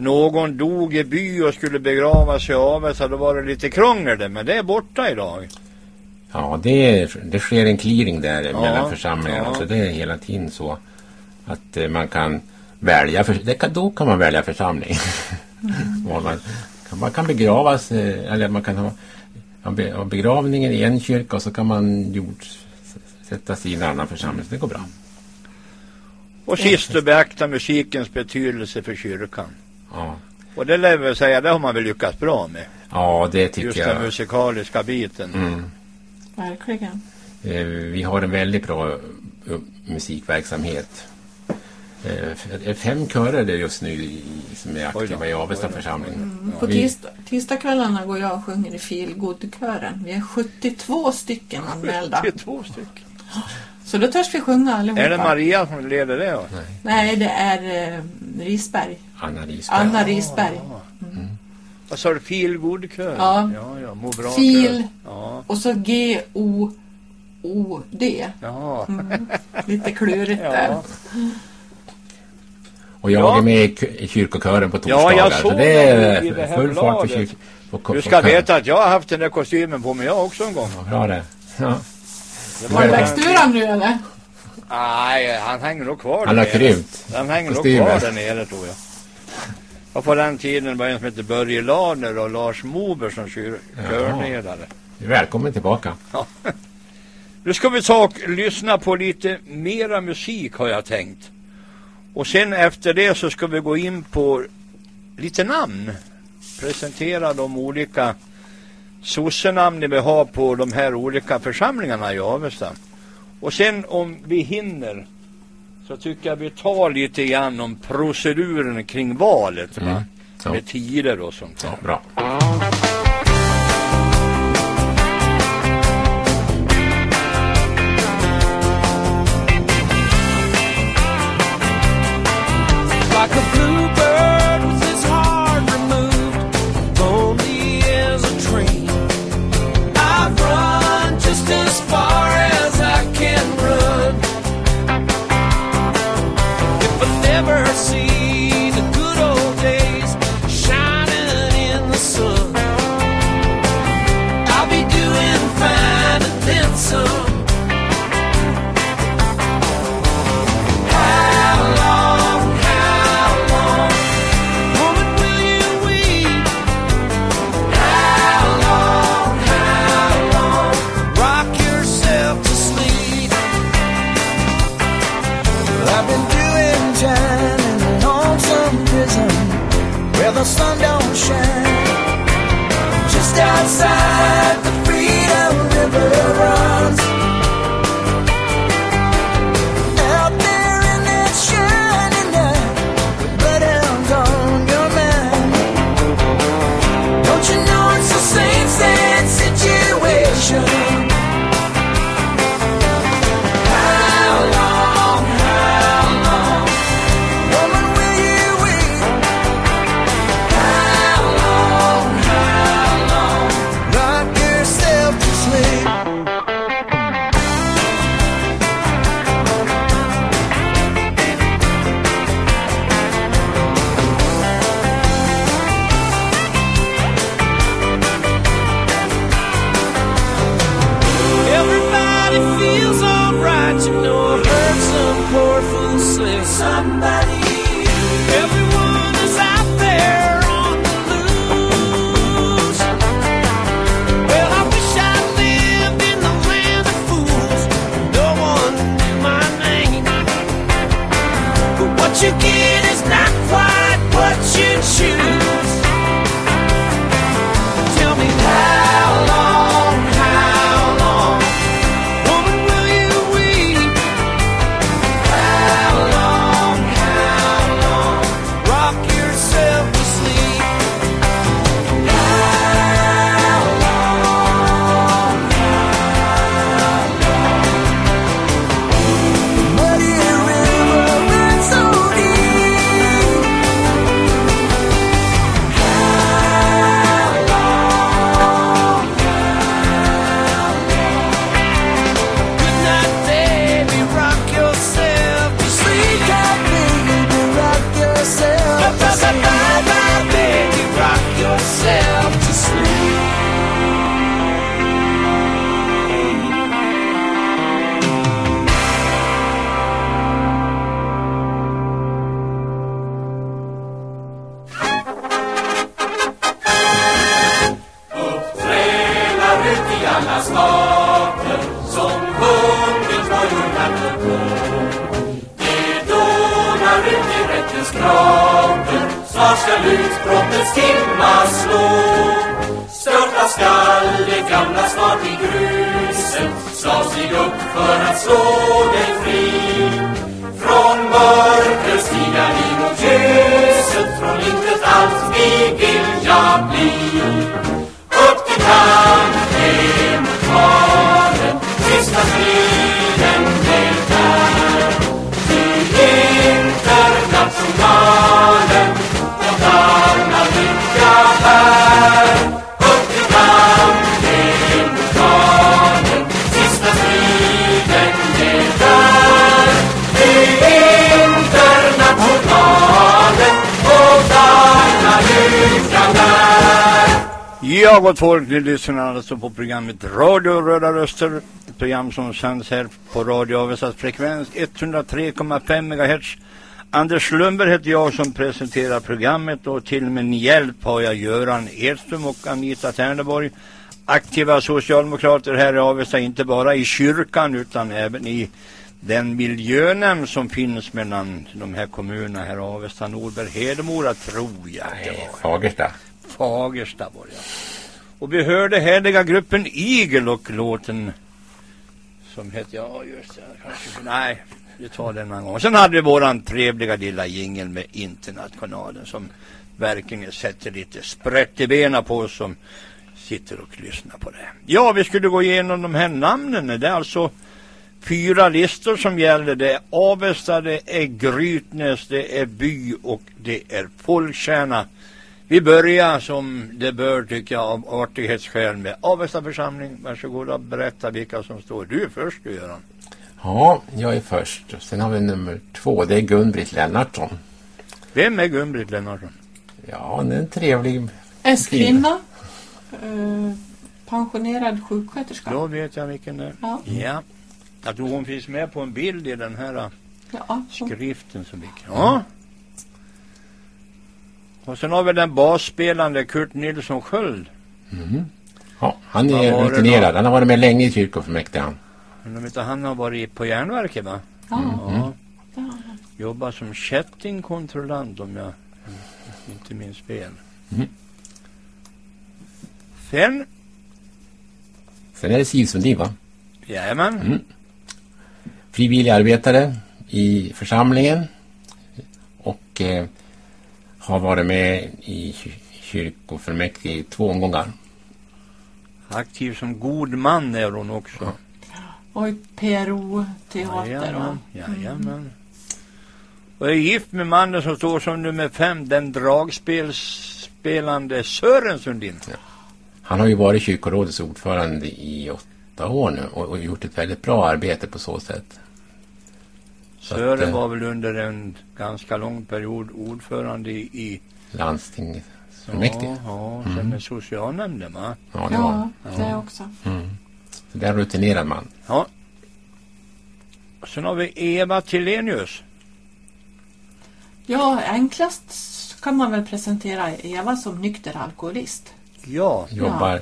någon dog i by och skulle begravas i Avesta, då var det lite krångel men det är borta idag. Ja, det, det sker en clearing där Ja, mellan församlingarna. ja. Så det är hela tiden så att eh, man kan välja. För, det kan, då kan man välja församling. Var man, kan, man kan begravas, eh, eller man kan ha, ha be- ha begravningen i en kyrka och så kan man jord, sättas i en annan församling. Så det går bra. Och sist att beakta musikens betydelse för kyrkan. Ja, Och det lär jag väl säga, det har man väl lyckats bra med. ja det tycker Just jag. den musikaliska biten. Mm. Verkligen. Eh, Vi har en väldigt bra eh, musikverksamhet. Eh, Fem körer det just nu som är aktiva då, i Avesta församling. Mm. På tisdag, tisdagskvällarna går jag och sjunger i Feelgood-kören. Vi är 72 stycken anmälda. Det är två stycken. Så då törs vi sjunga allihopa. Är det Maria som leder det? Då? Nej, det är eh, Risberg. Anna Risberg. Anna Risberg. Vad sa du? Feelgood-kör? Ja. ja, ja må bra Feel. kör. Ja, Och så G-O-O-D. ja. Lite klurigt där. ja. Och jag Ja. är med i kyrkokören på Ja, torsdagar. jag så såg det det i det är här full fart på kyrk... På, på, Du ska kör. veta att jag har haft den där kostymen på mig jag också en gång. Ja, Bra det. Ja. Han nu eller? Nej, han hänger nog kvar Han där har krympt. Han hänger nog kvar där nere tror jag. Och på den tiden var det en som hette Börje Ladner och Lars Moberg som körledare. Välkommen tillbaka. Nu ska vi ta och lyssna på lite mera musik har jag tänkt. Och sen efter det så ska vi gå in på lite namn. Presentera de olika sossenamnen vi har på de här olika församlingarna i Avesta. Och sen om vi hinner så tycker jag vi tar lite grann om proceduren kring valet. Va? Mm. Med tider och sånt. Ja, bra. Ni lyssnar alltså på programmet Radio Röda Röster. Ett program som sänds här på Radio Avestas frekvens 103,5 MHz. Anders Lundberg heter jag som presenterar programmet och till min hjälp har jag Göran Edström och Anita Terneborg. Aktiva socialdemokrater här i Avesta, inte bara i kyrkan utan även i den miljönämnd som finns mellan de här kommunerna här Avesta, Norberg, Hedemora tror jag. Fagersta. Fagersta var det. Och vi hörde härliga gruppen Igel och låten som hette, ja just det, kanske, nej, vi tar den någon gång. Sen hade vi våran trevliga lilla jingel med Internationalen som verkligen sätter lite sprätt i benen på oss som sitter och lyssnar på det. Ja, vi skulle gå igenom de här namnen. Det är alltså fyra listor som gäller. Det är Avesta, det är Grytnäs, det är By och det är Folktjärna. Vi börjar som det bör tycker jag av artighetsskäl med Avesta församling. Varsågoda berätta vilka som står. Du är först du Göran. Ja, jag är först. Sen har vi nummer två. Det är Gun-Britt Lennartsson. Vem är Gun-Britt Lennartsson? Ja, hon är en trevlig... S-kvinna. Eh, pensionerad sjuksköterska. Då vet jag vilken det är. Ja. ja. Jag tror hon finns med på en bild i den här äh, Ja, så. skriften som vi Ja. Och sen har vi den basspelande Kurt Nilsson Sköld. Ja, han är rutinerad. då? Han har varit med länge i kyrkofullmäktige. han. Undrar om inte han har varit på järnverket va? Ja. Ja. Ja. Jobbar som kättingkontrollant om jag inte minns fel. Mm. Sen, Sen är det Siv Sundin, va? jajamän. Mm. Frivillig arbetare i församlingen. Och eh, har varit med i ky- kyrkofullmäktige i två omgångar. Aktiv som god man är hon också. Och i PRO-teater. Jajamän, och- jajamän. Och är gift med mannen som står som nummer fem, den dragspelspelande Sören Sundin. Han har ju varit kyrkorådets ordförande i åtta år nu och, och gjort ett väldigt bra arbete på så sätt. Så att, Sören eh, var väl under en ganska lång period ordförande i, i Landstingsfullmäktige. Ja, ja, sen är socialnämnden va? Ja, det var Ja, det också. Så det är en rutinerad man. Ja. Sen har vi Eva Tillenius. Ja, enklast kan man väl presentera Eva som nykter alkoholist. Ja, Jobbar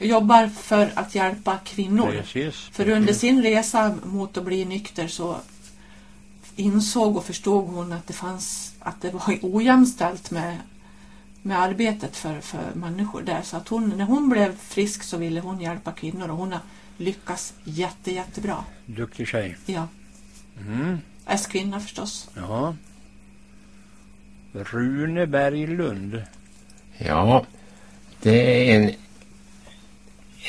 Jobbar för att hjälpa kvinnor. precis. För under sin resa mot att bli nykter så insåg och förstod hon att det fanns att det var ojämställt med, med arbetet för, för människor där. Så att hon, när hon blev frisk så ville hon hjälpa kvinnor och hon har lyckats jätte, jättebra. Duktig tjej. Ja, Mm. S-kvinna förstås. Ja. Rune Berglund. Ja, det är en,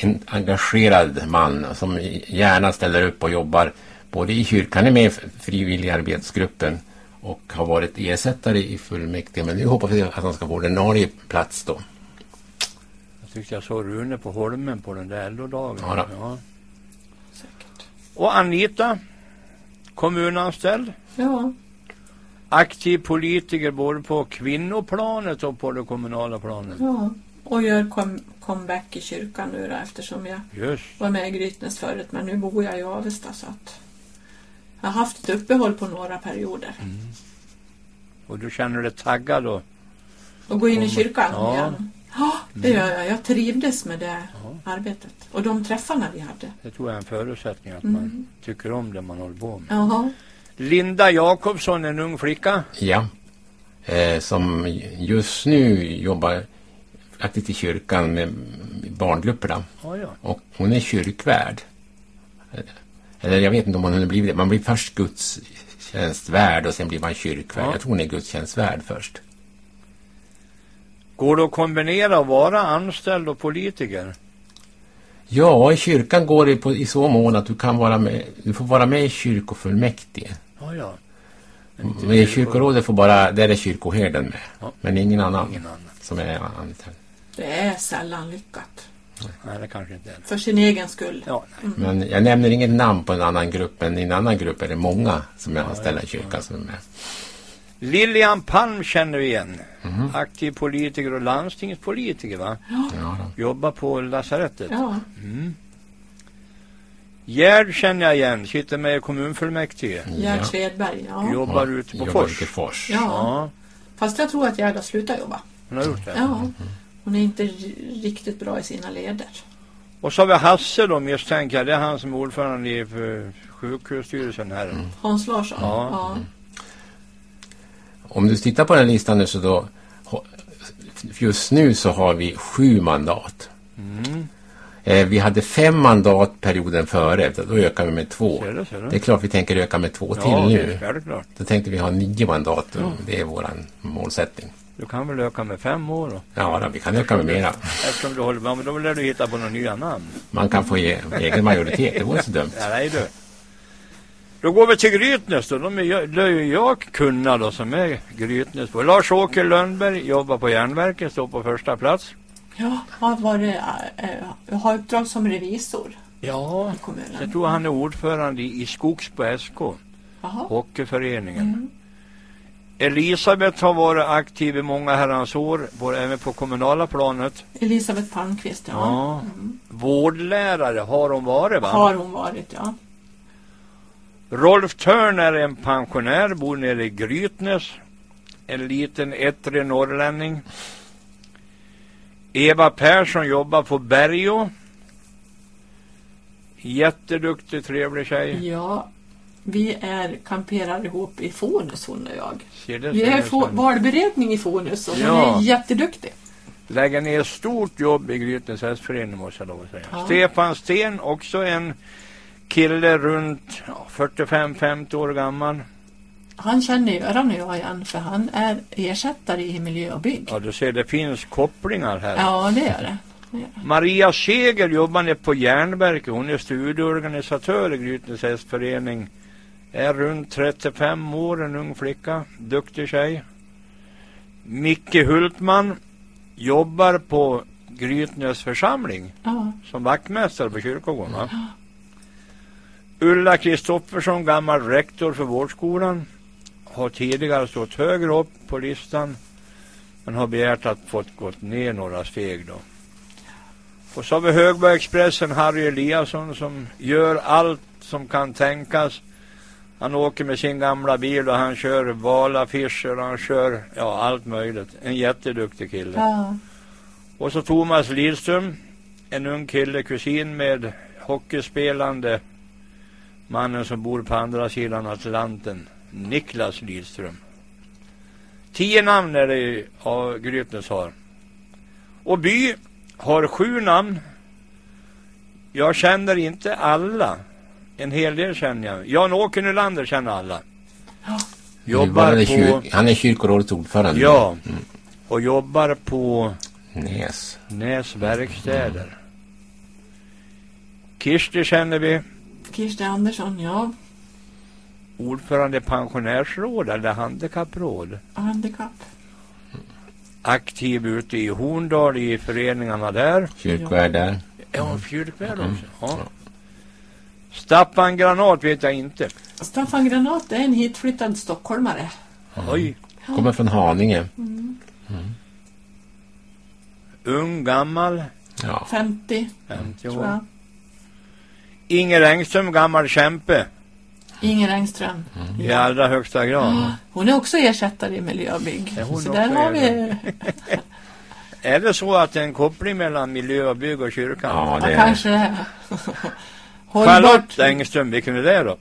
en engagerad man som gärna ställer upp och jobbar både i kyrkan, är med i frivilliga arbetsgruppen och har varit ersättare i fullmäktige. Men nu hoppas vi att han ska få ordinarie plats då. Jag tyckte jag såg Rune på Holmen på den där LO-dagen. Ja. Ja. Säkert. Och Anita, kommunanställd. Ja, Aktiv politiker både på kvinnoplanet och på det kommunala planet. ja. Och gör kom, comeback i kyrkan nu då, eftersom jag Just. var med i Grytnäs förut men nu bor jag i Avesta så att jag har haft ett uppehåll på några perioder. Och du känner dig taggad och Och gå in i kyrkan Ja. igen. Ja, det gör jag. Jag trivdes med det arbetet. Och de träffarna vi hade. det tror jag är en förutsättning att Mm. man tycker om det man håller på med. Jaha. Linda Jakobsson, en ung flicka. Ja, eh, som just nu jobbar aktivt i kyrkan med barngrupperna. Ja, ja. Och hon är kyrkvärd. Eller jag vet inte om hon har blivit det. Man blir först gudstjänstvärd och sen blir man kyrkvärd. Ja. Jag tror hon är gudstjänstvärd först. Går det att kombinera att vara anställd och politiker? Ja, i kyrkan går det på, i så mån att du kan vara med, du får vara med i kyrkofullmäktige. Ja, ja. Men i kyrkorådet får bara, där är kyrkoherden med. Ja. Men ingen annan, Ingen annan. som är anställd. Det är sällan lyckat. Nej, det kanske inte är. För sin egen skull. Ja, nej. Men jag nämner inget namn på en annan grupp, men i en annan grupp är det många som är anställda i kyrkan som är med. Lilian Palm känner vi igen. Mhm. Aktiv politiker och landstingspolitiker va? Ja. Jobbar på lasarettet. Ja, Gerd känner jag igen. Sitter med i kommunfullmäktige. Gerd Svedberg. Ja. Jobbar ute på Jobbar Fors. ute i Fors. Ja. Ja, Fast jag tror att Gerd har slutat jobba. hon har gjort det. Ja. Hon är inte riktigt bra i sina leder. Och så har vi Hasse då misstänker jag. Det är han som är ordförande i eh, sjukhusstyrelsen här. Hans Larsson. Ja. Ja. Om du tittar på den listan nu så då just nu så har vi sju mandat. Mm. Eh, vi hade fem mandat perioden före, då ökar vi med två. Ser du, ser du? Det är klart vi tänker öka med två till ja, det är nu. Då tänkte vi ha nio mandat och det är våran målsättning. Du kan väl öka med fem år då? Ja, då, vi kan öka med mera. Eftersom du håller på, men då lär du hitta på några nya namn. Man kan få ge, egen majoritet, det vore inte så dumt. Ja, nej du. Då går vi till Grytnäs då. De är, jag- det är ju jag kunna då som är Grytnäs. på. Lars-Åke Lundberg jobbar på järnverket, står på första plats. Ja, har varit, äh, jag har uppdrag som revisor Ja, jag tror han är ordförande i, Skogsbo SK, Jaha. hockeyföreningen. Elisabeth har varit aktiv i många herrans år, både även på kommunala planet. Elisabeth Palmqvist, ja. Ja. Vårdlärare har hon varit va? Har hon varit, ja. Rolf Törn är en pensionär, bor nere i Grytnäs. En liten ettrig norrlänning. Eva Persson jobbar på Bergå. Jätteduktig, trevlig tjej. Ja, vi är kamperar ihop i Fonus hon och jag. Vi är få- valberedning i Fonus och hon Ja. är jätteduktig. Lägger ner stort jobb i Grytnäs hästförening måste jag lov att säga. Ja. Stefan Sten, också en kille runt ja, 45-50 år gammal. Han känner Göran och jag igen för han är ersättare i miljö och bygg. Ja, du ser, det finns kopplingar här. Ja, det gör det. det. Maria Seger jobbar på järnverket. Hon är studieorganisatör i Grytnäs hästförening. Är runt 35 år, en ung flicka. Duktig tjej. Micke Hultman jobbar på Grytnäs församling Ja, som vaktmästare på kyrkogården. Va? Ulla Kristoffersson, gammal rektor för vårdskolan. Har tidigare stått högre upp på listan. Men har begärt att fått gått ner några steg då. Och så har vi Högbergspressen Harry Eliasson som gör allt som kan tänkas. Han åker med sin gamla bil och han kör valaffischer och han kör ja, allt möjligt. En jätteduktig kille. ja. Och så Thomas Lidström, en ung kille, kusin med hockeyspelande mannen som bor på andra sidan Atlanten, Niklas Lidström. Tio namn är det ja, Grytnäs har. Och by har sju namn. Jag känner inte alla. En hel del känner jag. Jan-Åke Nylander känner alla. Jobbar på... kyr- Han är kyrkorådets ordförande. Ja. Och jobbar på Näs. Näs verkstäder. Kirsti känner vi. Kirsti Andersson, ja. Ordförande i pensionärsråd eller handikappråd. Handikapp. Aktiv ute i Horndal i föreningarna där. Kyrkvärd där. Ja, kyrkvärd också. Ja. Staffan Granat vet jag inte. Staffan Granat är en hitflyttad stockholmare. Oj. Kommer från Haninge. Ung, gammal. Ja. 50, 50 tror år. jag. Inger Engström, gammal kämpe. Inger Engström. I allra högsta grad. Hon är också ersättare i miljö och bygg. Är hon Så där har vi... Är det så att det är en koppling mellan miljö och kyrkan? Ja, Ja, det är kanske det är. Hållbart. Charlotte Engström, vilken är det då?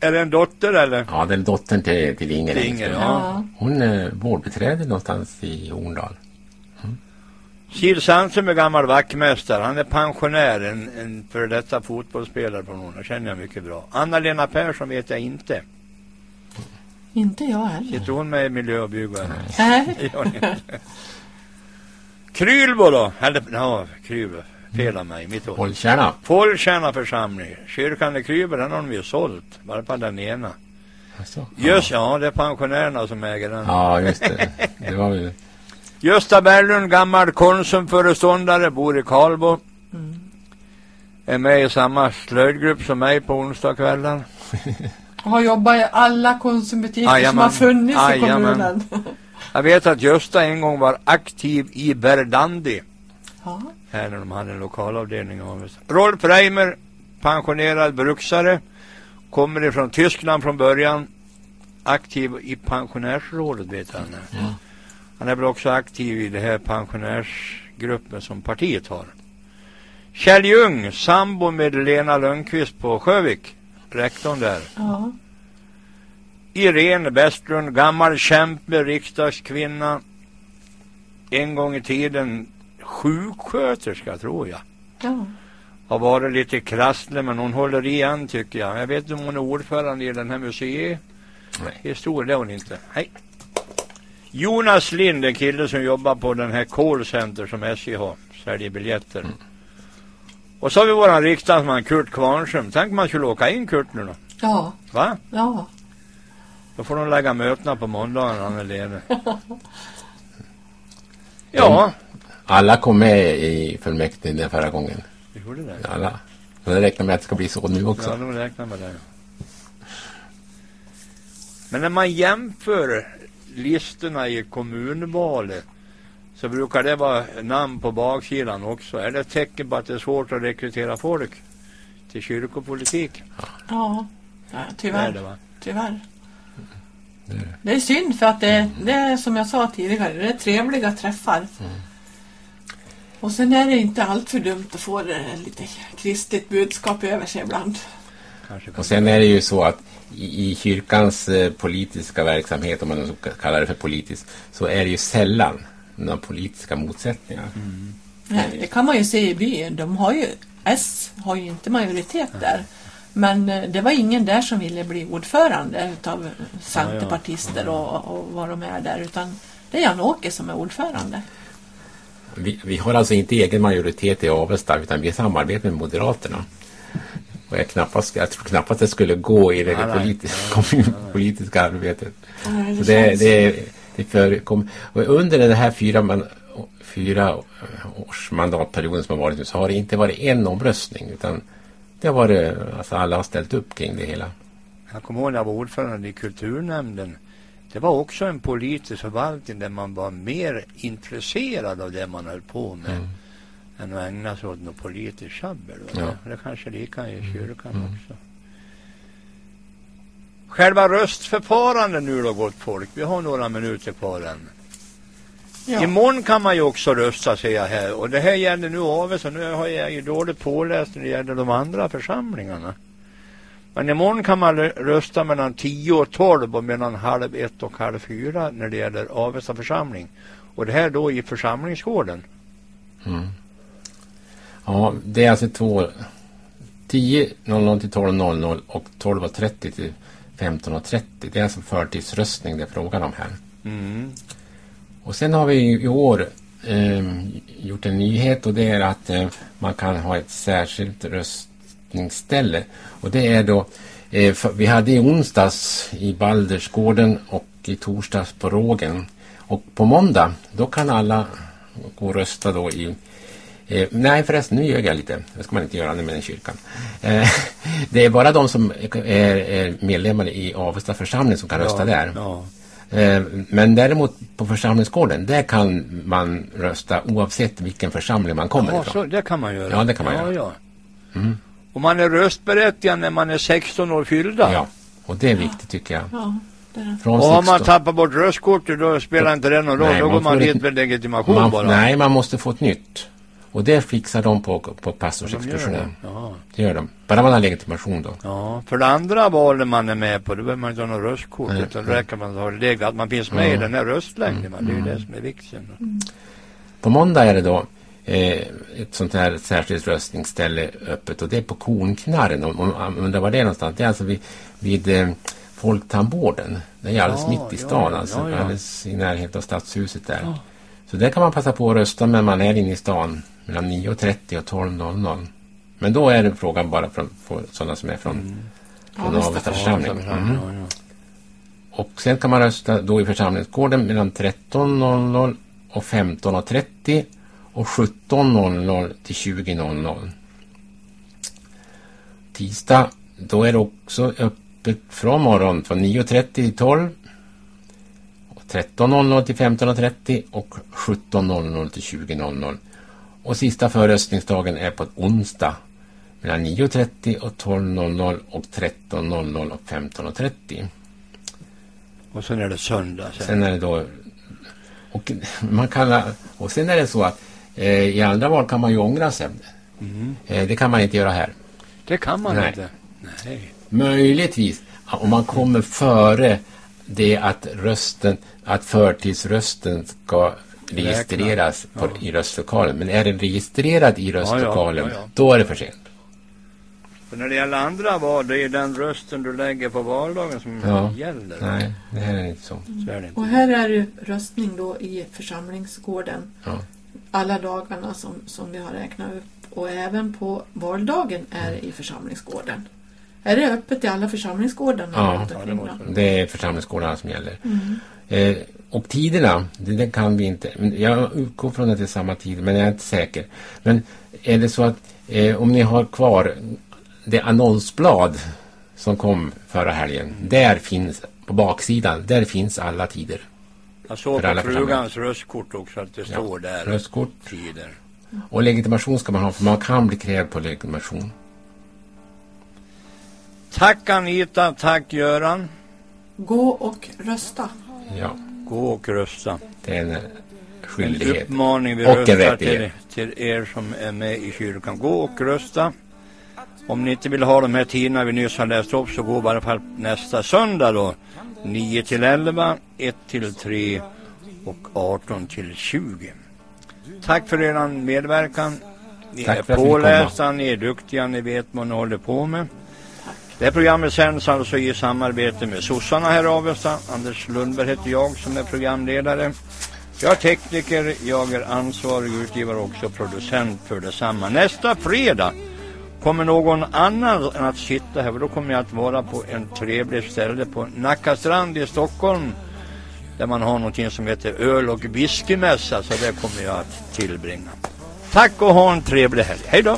Är det en dotter eller? Ja, det är dottern till, till Inger Till Inger, Engström. ja. Hon är vårdbiträde någonstans i Horndal. Kil Sandström är gammal vaktmästare. Han är pensionär, en, en före detta fotbollsspelare på någon. Det känner jag mycket bra. Anna-Lena Persson vet jag inte. Inte jag heller. Sitter hon med i miljö och bygg? Nej. Krylbo då? Eller, ja, Krylbo. Fel av mig, mitt ord. Hållkärna. Folktjärna församling. Kyrkan i Krylbo, den har de ju sålt. Bara på den ena. Alltså, Just ja, det är pensionärerna som äger den. Ja, just det. Det var väl... Gösta Berglund, gammal konsumföreståndare, bor i Karlbo. Är med i samma slöjdgrupp som mig på onsdagskvällar. Har jobbat i alla konsumbutiker som Jajamän. har funnits i Jajamän. kommunen. Jag vet att Gösta en gång var aktiv i Verdandi. Ja. Här när de hade en lokalavdelning av oss. Rolf Reimer, pensionerad bruksare. Kommer ifrån Tyskland från början. Aktiv i pensionärsrådet vet han. Han är väl också aktiv i det här pensionärsgruppen som partiet har. Kjell Ljung, sambo med Lena Lundqvist på Sjövik. Rektorn där. ja. Irene Westlund, gammal kämpe, riksdagskvinna. En gång i tiden sjuksköterska tror jag. ja. Har varit lite krasslig men hon håller igen tycker jag. Jag vet inte om hon är ordförande i den här museihistorien. Det är hon inte. Hej. Jonas Lind, en kille som jobbar på den här callcenter som SJ har. Säljer biljetter. Och så har vi våran riksdagsman Kurt Kvarnström. Tänk man skulle åka in Kurt nu då. Ja. Va? Ja. Då får de lägga mötena på måndagen han är ledig. Ja, Alla kom med i fullmäktige den förra gången. vi gjorde det. Alla. Jag räknar med att det ska bli så nu Ja, också. de räknar med det. Men när man jämför listorna i kommunvalet så brukar det vara namn på baksidan också. Är det ett tecken på att det är svårt att rekrytera folk till kyrkopolitik? Ja. ja Det är tyvärr. det va? Tyvärr. Det är det. Det är synd för att det, det är som jag sa tidigare, det är trevliga träffar. Och sen är det inte allt för dumt att få det lite kristligt budskap över sig ibland. Och sen är det ju så att i, i kyrkans eh, politiska verksamhet, om man ska kalla det för politisk, så är det ju sällan några politiska motsättningar. Nej, det kan man ju se i byn. De har ju, S har ju inte majoritet där. Men eh, det var ingen där som ville bli ordförande utav centerpartister och, och vad de är där. Utan det är Jan-Åke som är ordförande. Vi, vi har alltså inte egen majoritet i Avesta utan vi samarbetar med Moderaterna. Och jag, knappast, jag tror knappast det skulle gå i det Nej, nej. politiska, arbetet. Nej, Så det det, det, det förekom, och under den här fyra, man, fyra års mandatperioden som har varit nu så har det inte varit en omröstning utan det har varit, alltså alla har ställt upp kring det hela. Jag kommer ihåg när jag var ordförande i kulturnämnden. Det var också en politisk förvaltning där man var mer intresserad av det man höll på med än att ägna sig åt något politiskt tjabbel. Ja. Det är kanske lika i kyrkan också. Själva röstförfarande nu då gott folk. Vi har några minuter kvar än. Ja. Imorgon kan man ju också rösta ser jag här. Och det här gäller nu Avesta. Nu har jag ju dåligt påläst när det gäller de andra församlingarna. Men imorgon kan man rö- rösta mellan 10 och 12 och mellan halv ett och halv fyra när det gäller Avesta församling. Och det här då i församlingsgården. Ja, det är alltså två 10.00 till 12.00 och 12.30 till 15.30. Det är alltså förtidsröstning det är frågan om här. Mm. Och sen har vi i år eh, gjort en nyhet och det är att eh, man kan ha ett särskilt röstningsställe. Och det är då, eh, vi hade i onsdags i Baldersgården och i torsdags på Rågen. Och på måndag, då kan alla gå och rösta då i Eh, nej förresten, nu ljög jag lite. Det ska man inte göra nu med den kyrkan. Eh, det är bara de som är, är medlemmar i Avesta församling som kan rösta där. Ja. Eh, Men däremot på församlingsgården, där kan man rösta oavsett vilken församling man kommer ja, ifrån. så det kan man göra. Ja, det kan man ja, göra. Ja. Och man är röstberättigad när man är 16 år fyllda. Ja, och det är viktigt tycker jag. Ja, det är Och har man 16 tappat bort röstkortet då spelar inte det någon roll. Nej, då man går man dit med legitimation man, bara. Nej, man måste få ett nytt. Och det fixar de på, på De gör pastorsexpeditionen. det. Ja. Det gör de. Bara man har legitimation då. ja. För det andra valet man är med på, då behöver man inte ha något röstkort. Nej. Utan det räcker man att ha det, att man finns med i Ja. den här röstlängden. va. Det är ju Mm. det som är vikten. På måndag är det då ett sånt här särskilt röstningsställe öppet och det är på Kornknarren. Om man undrar var det är någonstans. Det är alltså vid, vid eh, Folktandvården. Det är alldeles Ja, mitt i stan, ja, alltså, ja, ja. alldeles i närheten av Stadshuset där. Så där kan man passa på att rösta när man är inne i stan mellan 9.30 och 12.00. Men då är det frågan bara för, för sådana som är från, från Avesta Avesta församling. Mm. Ja, ja. Och sen kan man rösta då i församlingsgården mellan 13.00 och 15.30 och 17.00 till 20.00. Tisdag, då är det också öppet från morgon från 9.30 till 12. och 13.00 till 15.30 och 17.00 till 20.00. Och sista förröstningsdagen är på onsdag mellan 9.30 och 12.00 och 13.00 och 15.30. Och sen är det söndag. Sen. Sen är det då... Och, man kan, och sen är det så att i andra val kan man ju ångra sig. Eh, det kan man inte göra här. Det kan man Nej. inte. Nej. Möjligtvis om man kommer före det att rösten, att förtidsrösten ska registreras på, i röstlokalen. Men är den registrerad i röstlokalen, ja, ja. då är det för sent. För när det gäller andra val, det är den rösten du lägger på valdagen som Ja. gäller. Nej, det här är inte så. Så är det inte. Och här är det röstning då i församlingsgården Ja. Alla dagarna som, som vi har räknat upp. Och även på valdagen är det i församlingsgården. Är det öppet i alla församlingsgårdarna? Ja. det är församlingsgårdarna som gäller. Eh, och tiderna, det, det kan vi inte. Jag utgår från att det är samma tid, men jag är inte säker. Men är det så att eh, om ni har kvar det annonsblad som kom förra helgen. Där finns, på baksidan, där finns alla tider. Jag såg För alla på frugans röstkort också att det står där. Röstkort. Tider. Och legitimation ska man ha, för man kan bli krävd på legitimation. Tack Anita, tack Göran. Gå och rösta. Ja, Gå och rösta. det är en eh, En skyldighet. uppmaning vi Och en röstar till, till er som är med i kyrkan. Gå och rösta. Om ni inte vill ha de här tiderna vi nyss har läst upp så gå i alla fall nästa söndag då. 9 till 11, 1 till 3 och 18 till 20. Tack för er medverkan. Ni Tack är pålästa, ni är duktiga, ni vet vad ni håller på med. Det här programmet sänds alltså i samarbete med sossarna här i Avesta. Anders Lundberg heter jag som är programledare. Jag är tekniker, jag är ansvarig utgivare och också producent för detsamma. Nästa fredag kommer någon annan att sitta här, för då kommer jag att vara på en trevlig ställe på Nacka strand i Stockholm. Där man har någonting som heter öl och whiskymässa, så det kommer jag att tillbringa. Tack och ha en trevlig helg. Hej då!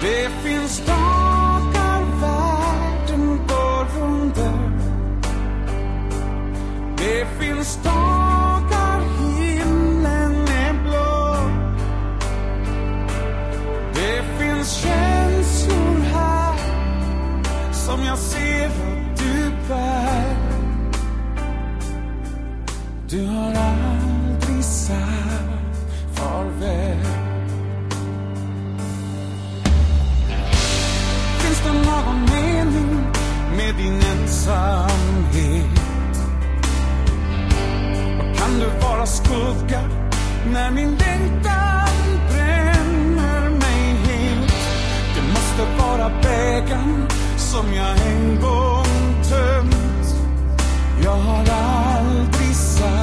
Det finns dagar världen går under Det finns dagar finns känslor här som jag ser att du bär Du har aldrig sagt farväl Finns det någon mening med din ensamhet? Och kan du vara skugga när min längtan bara bägaren som jag en gång tömt. Jag har aldrig sagt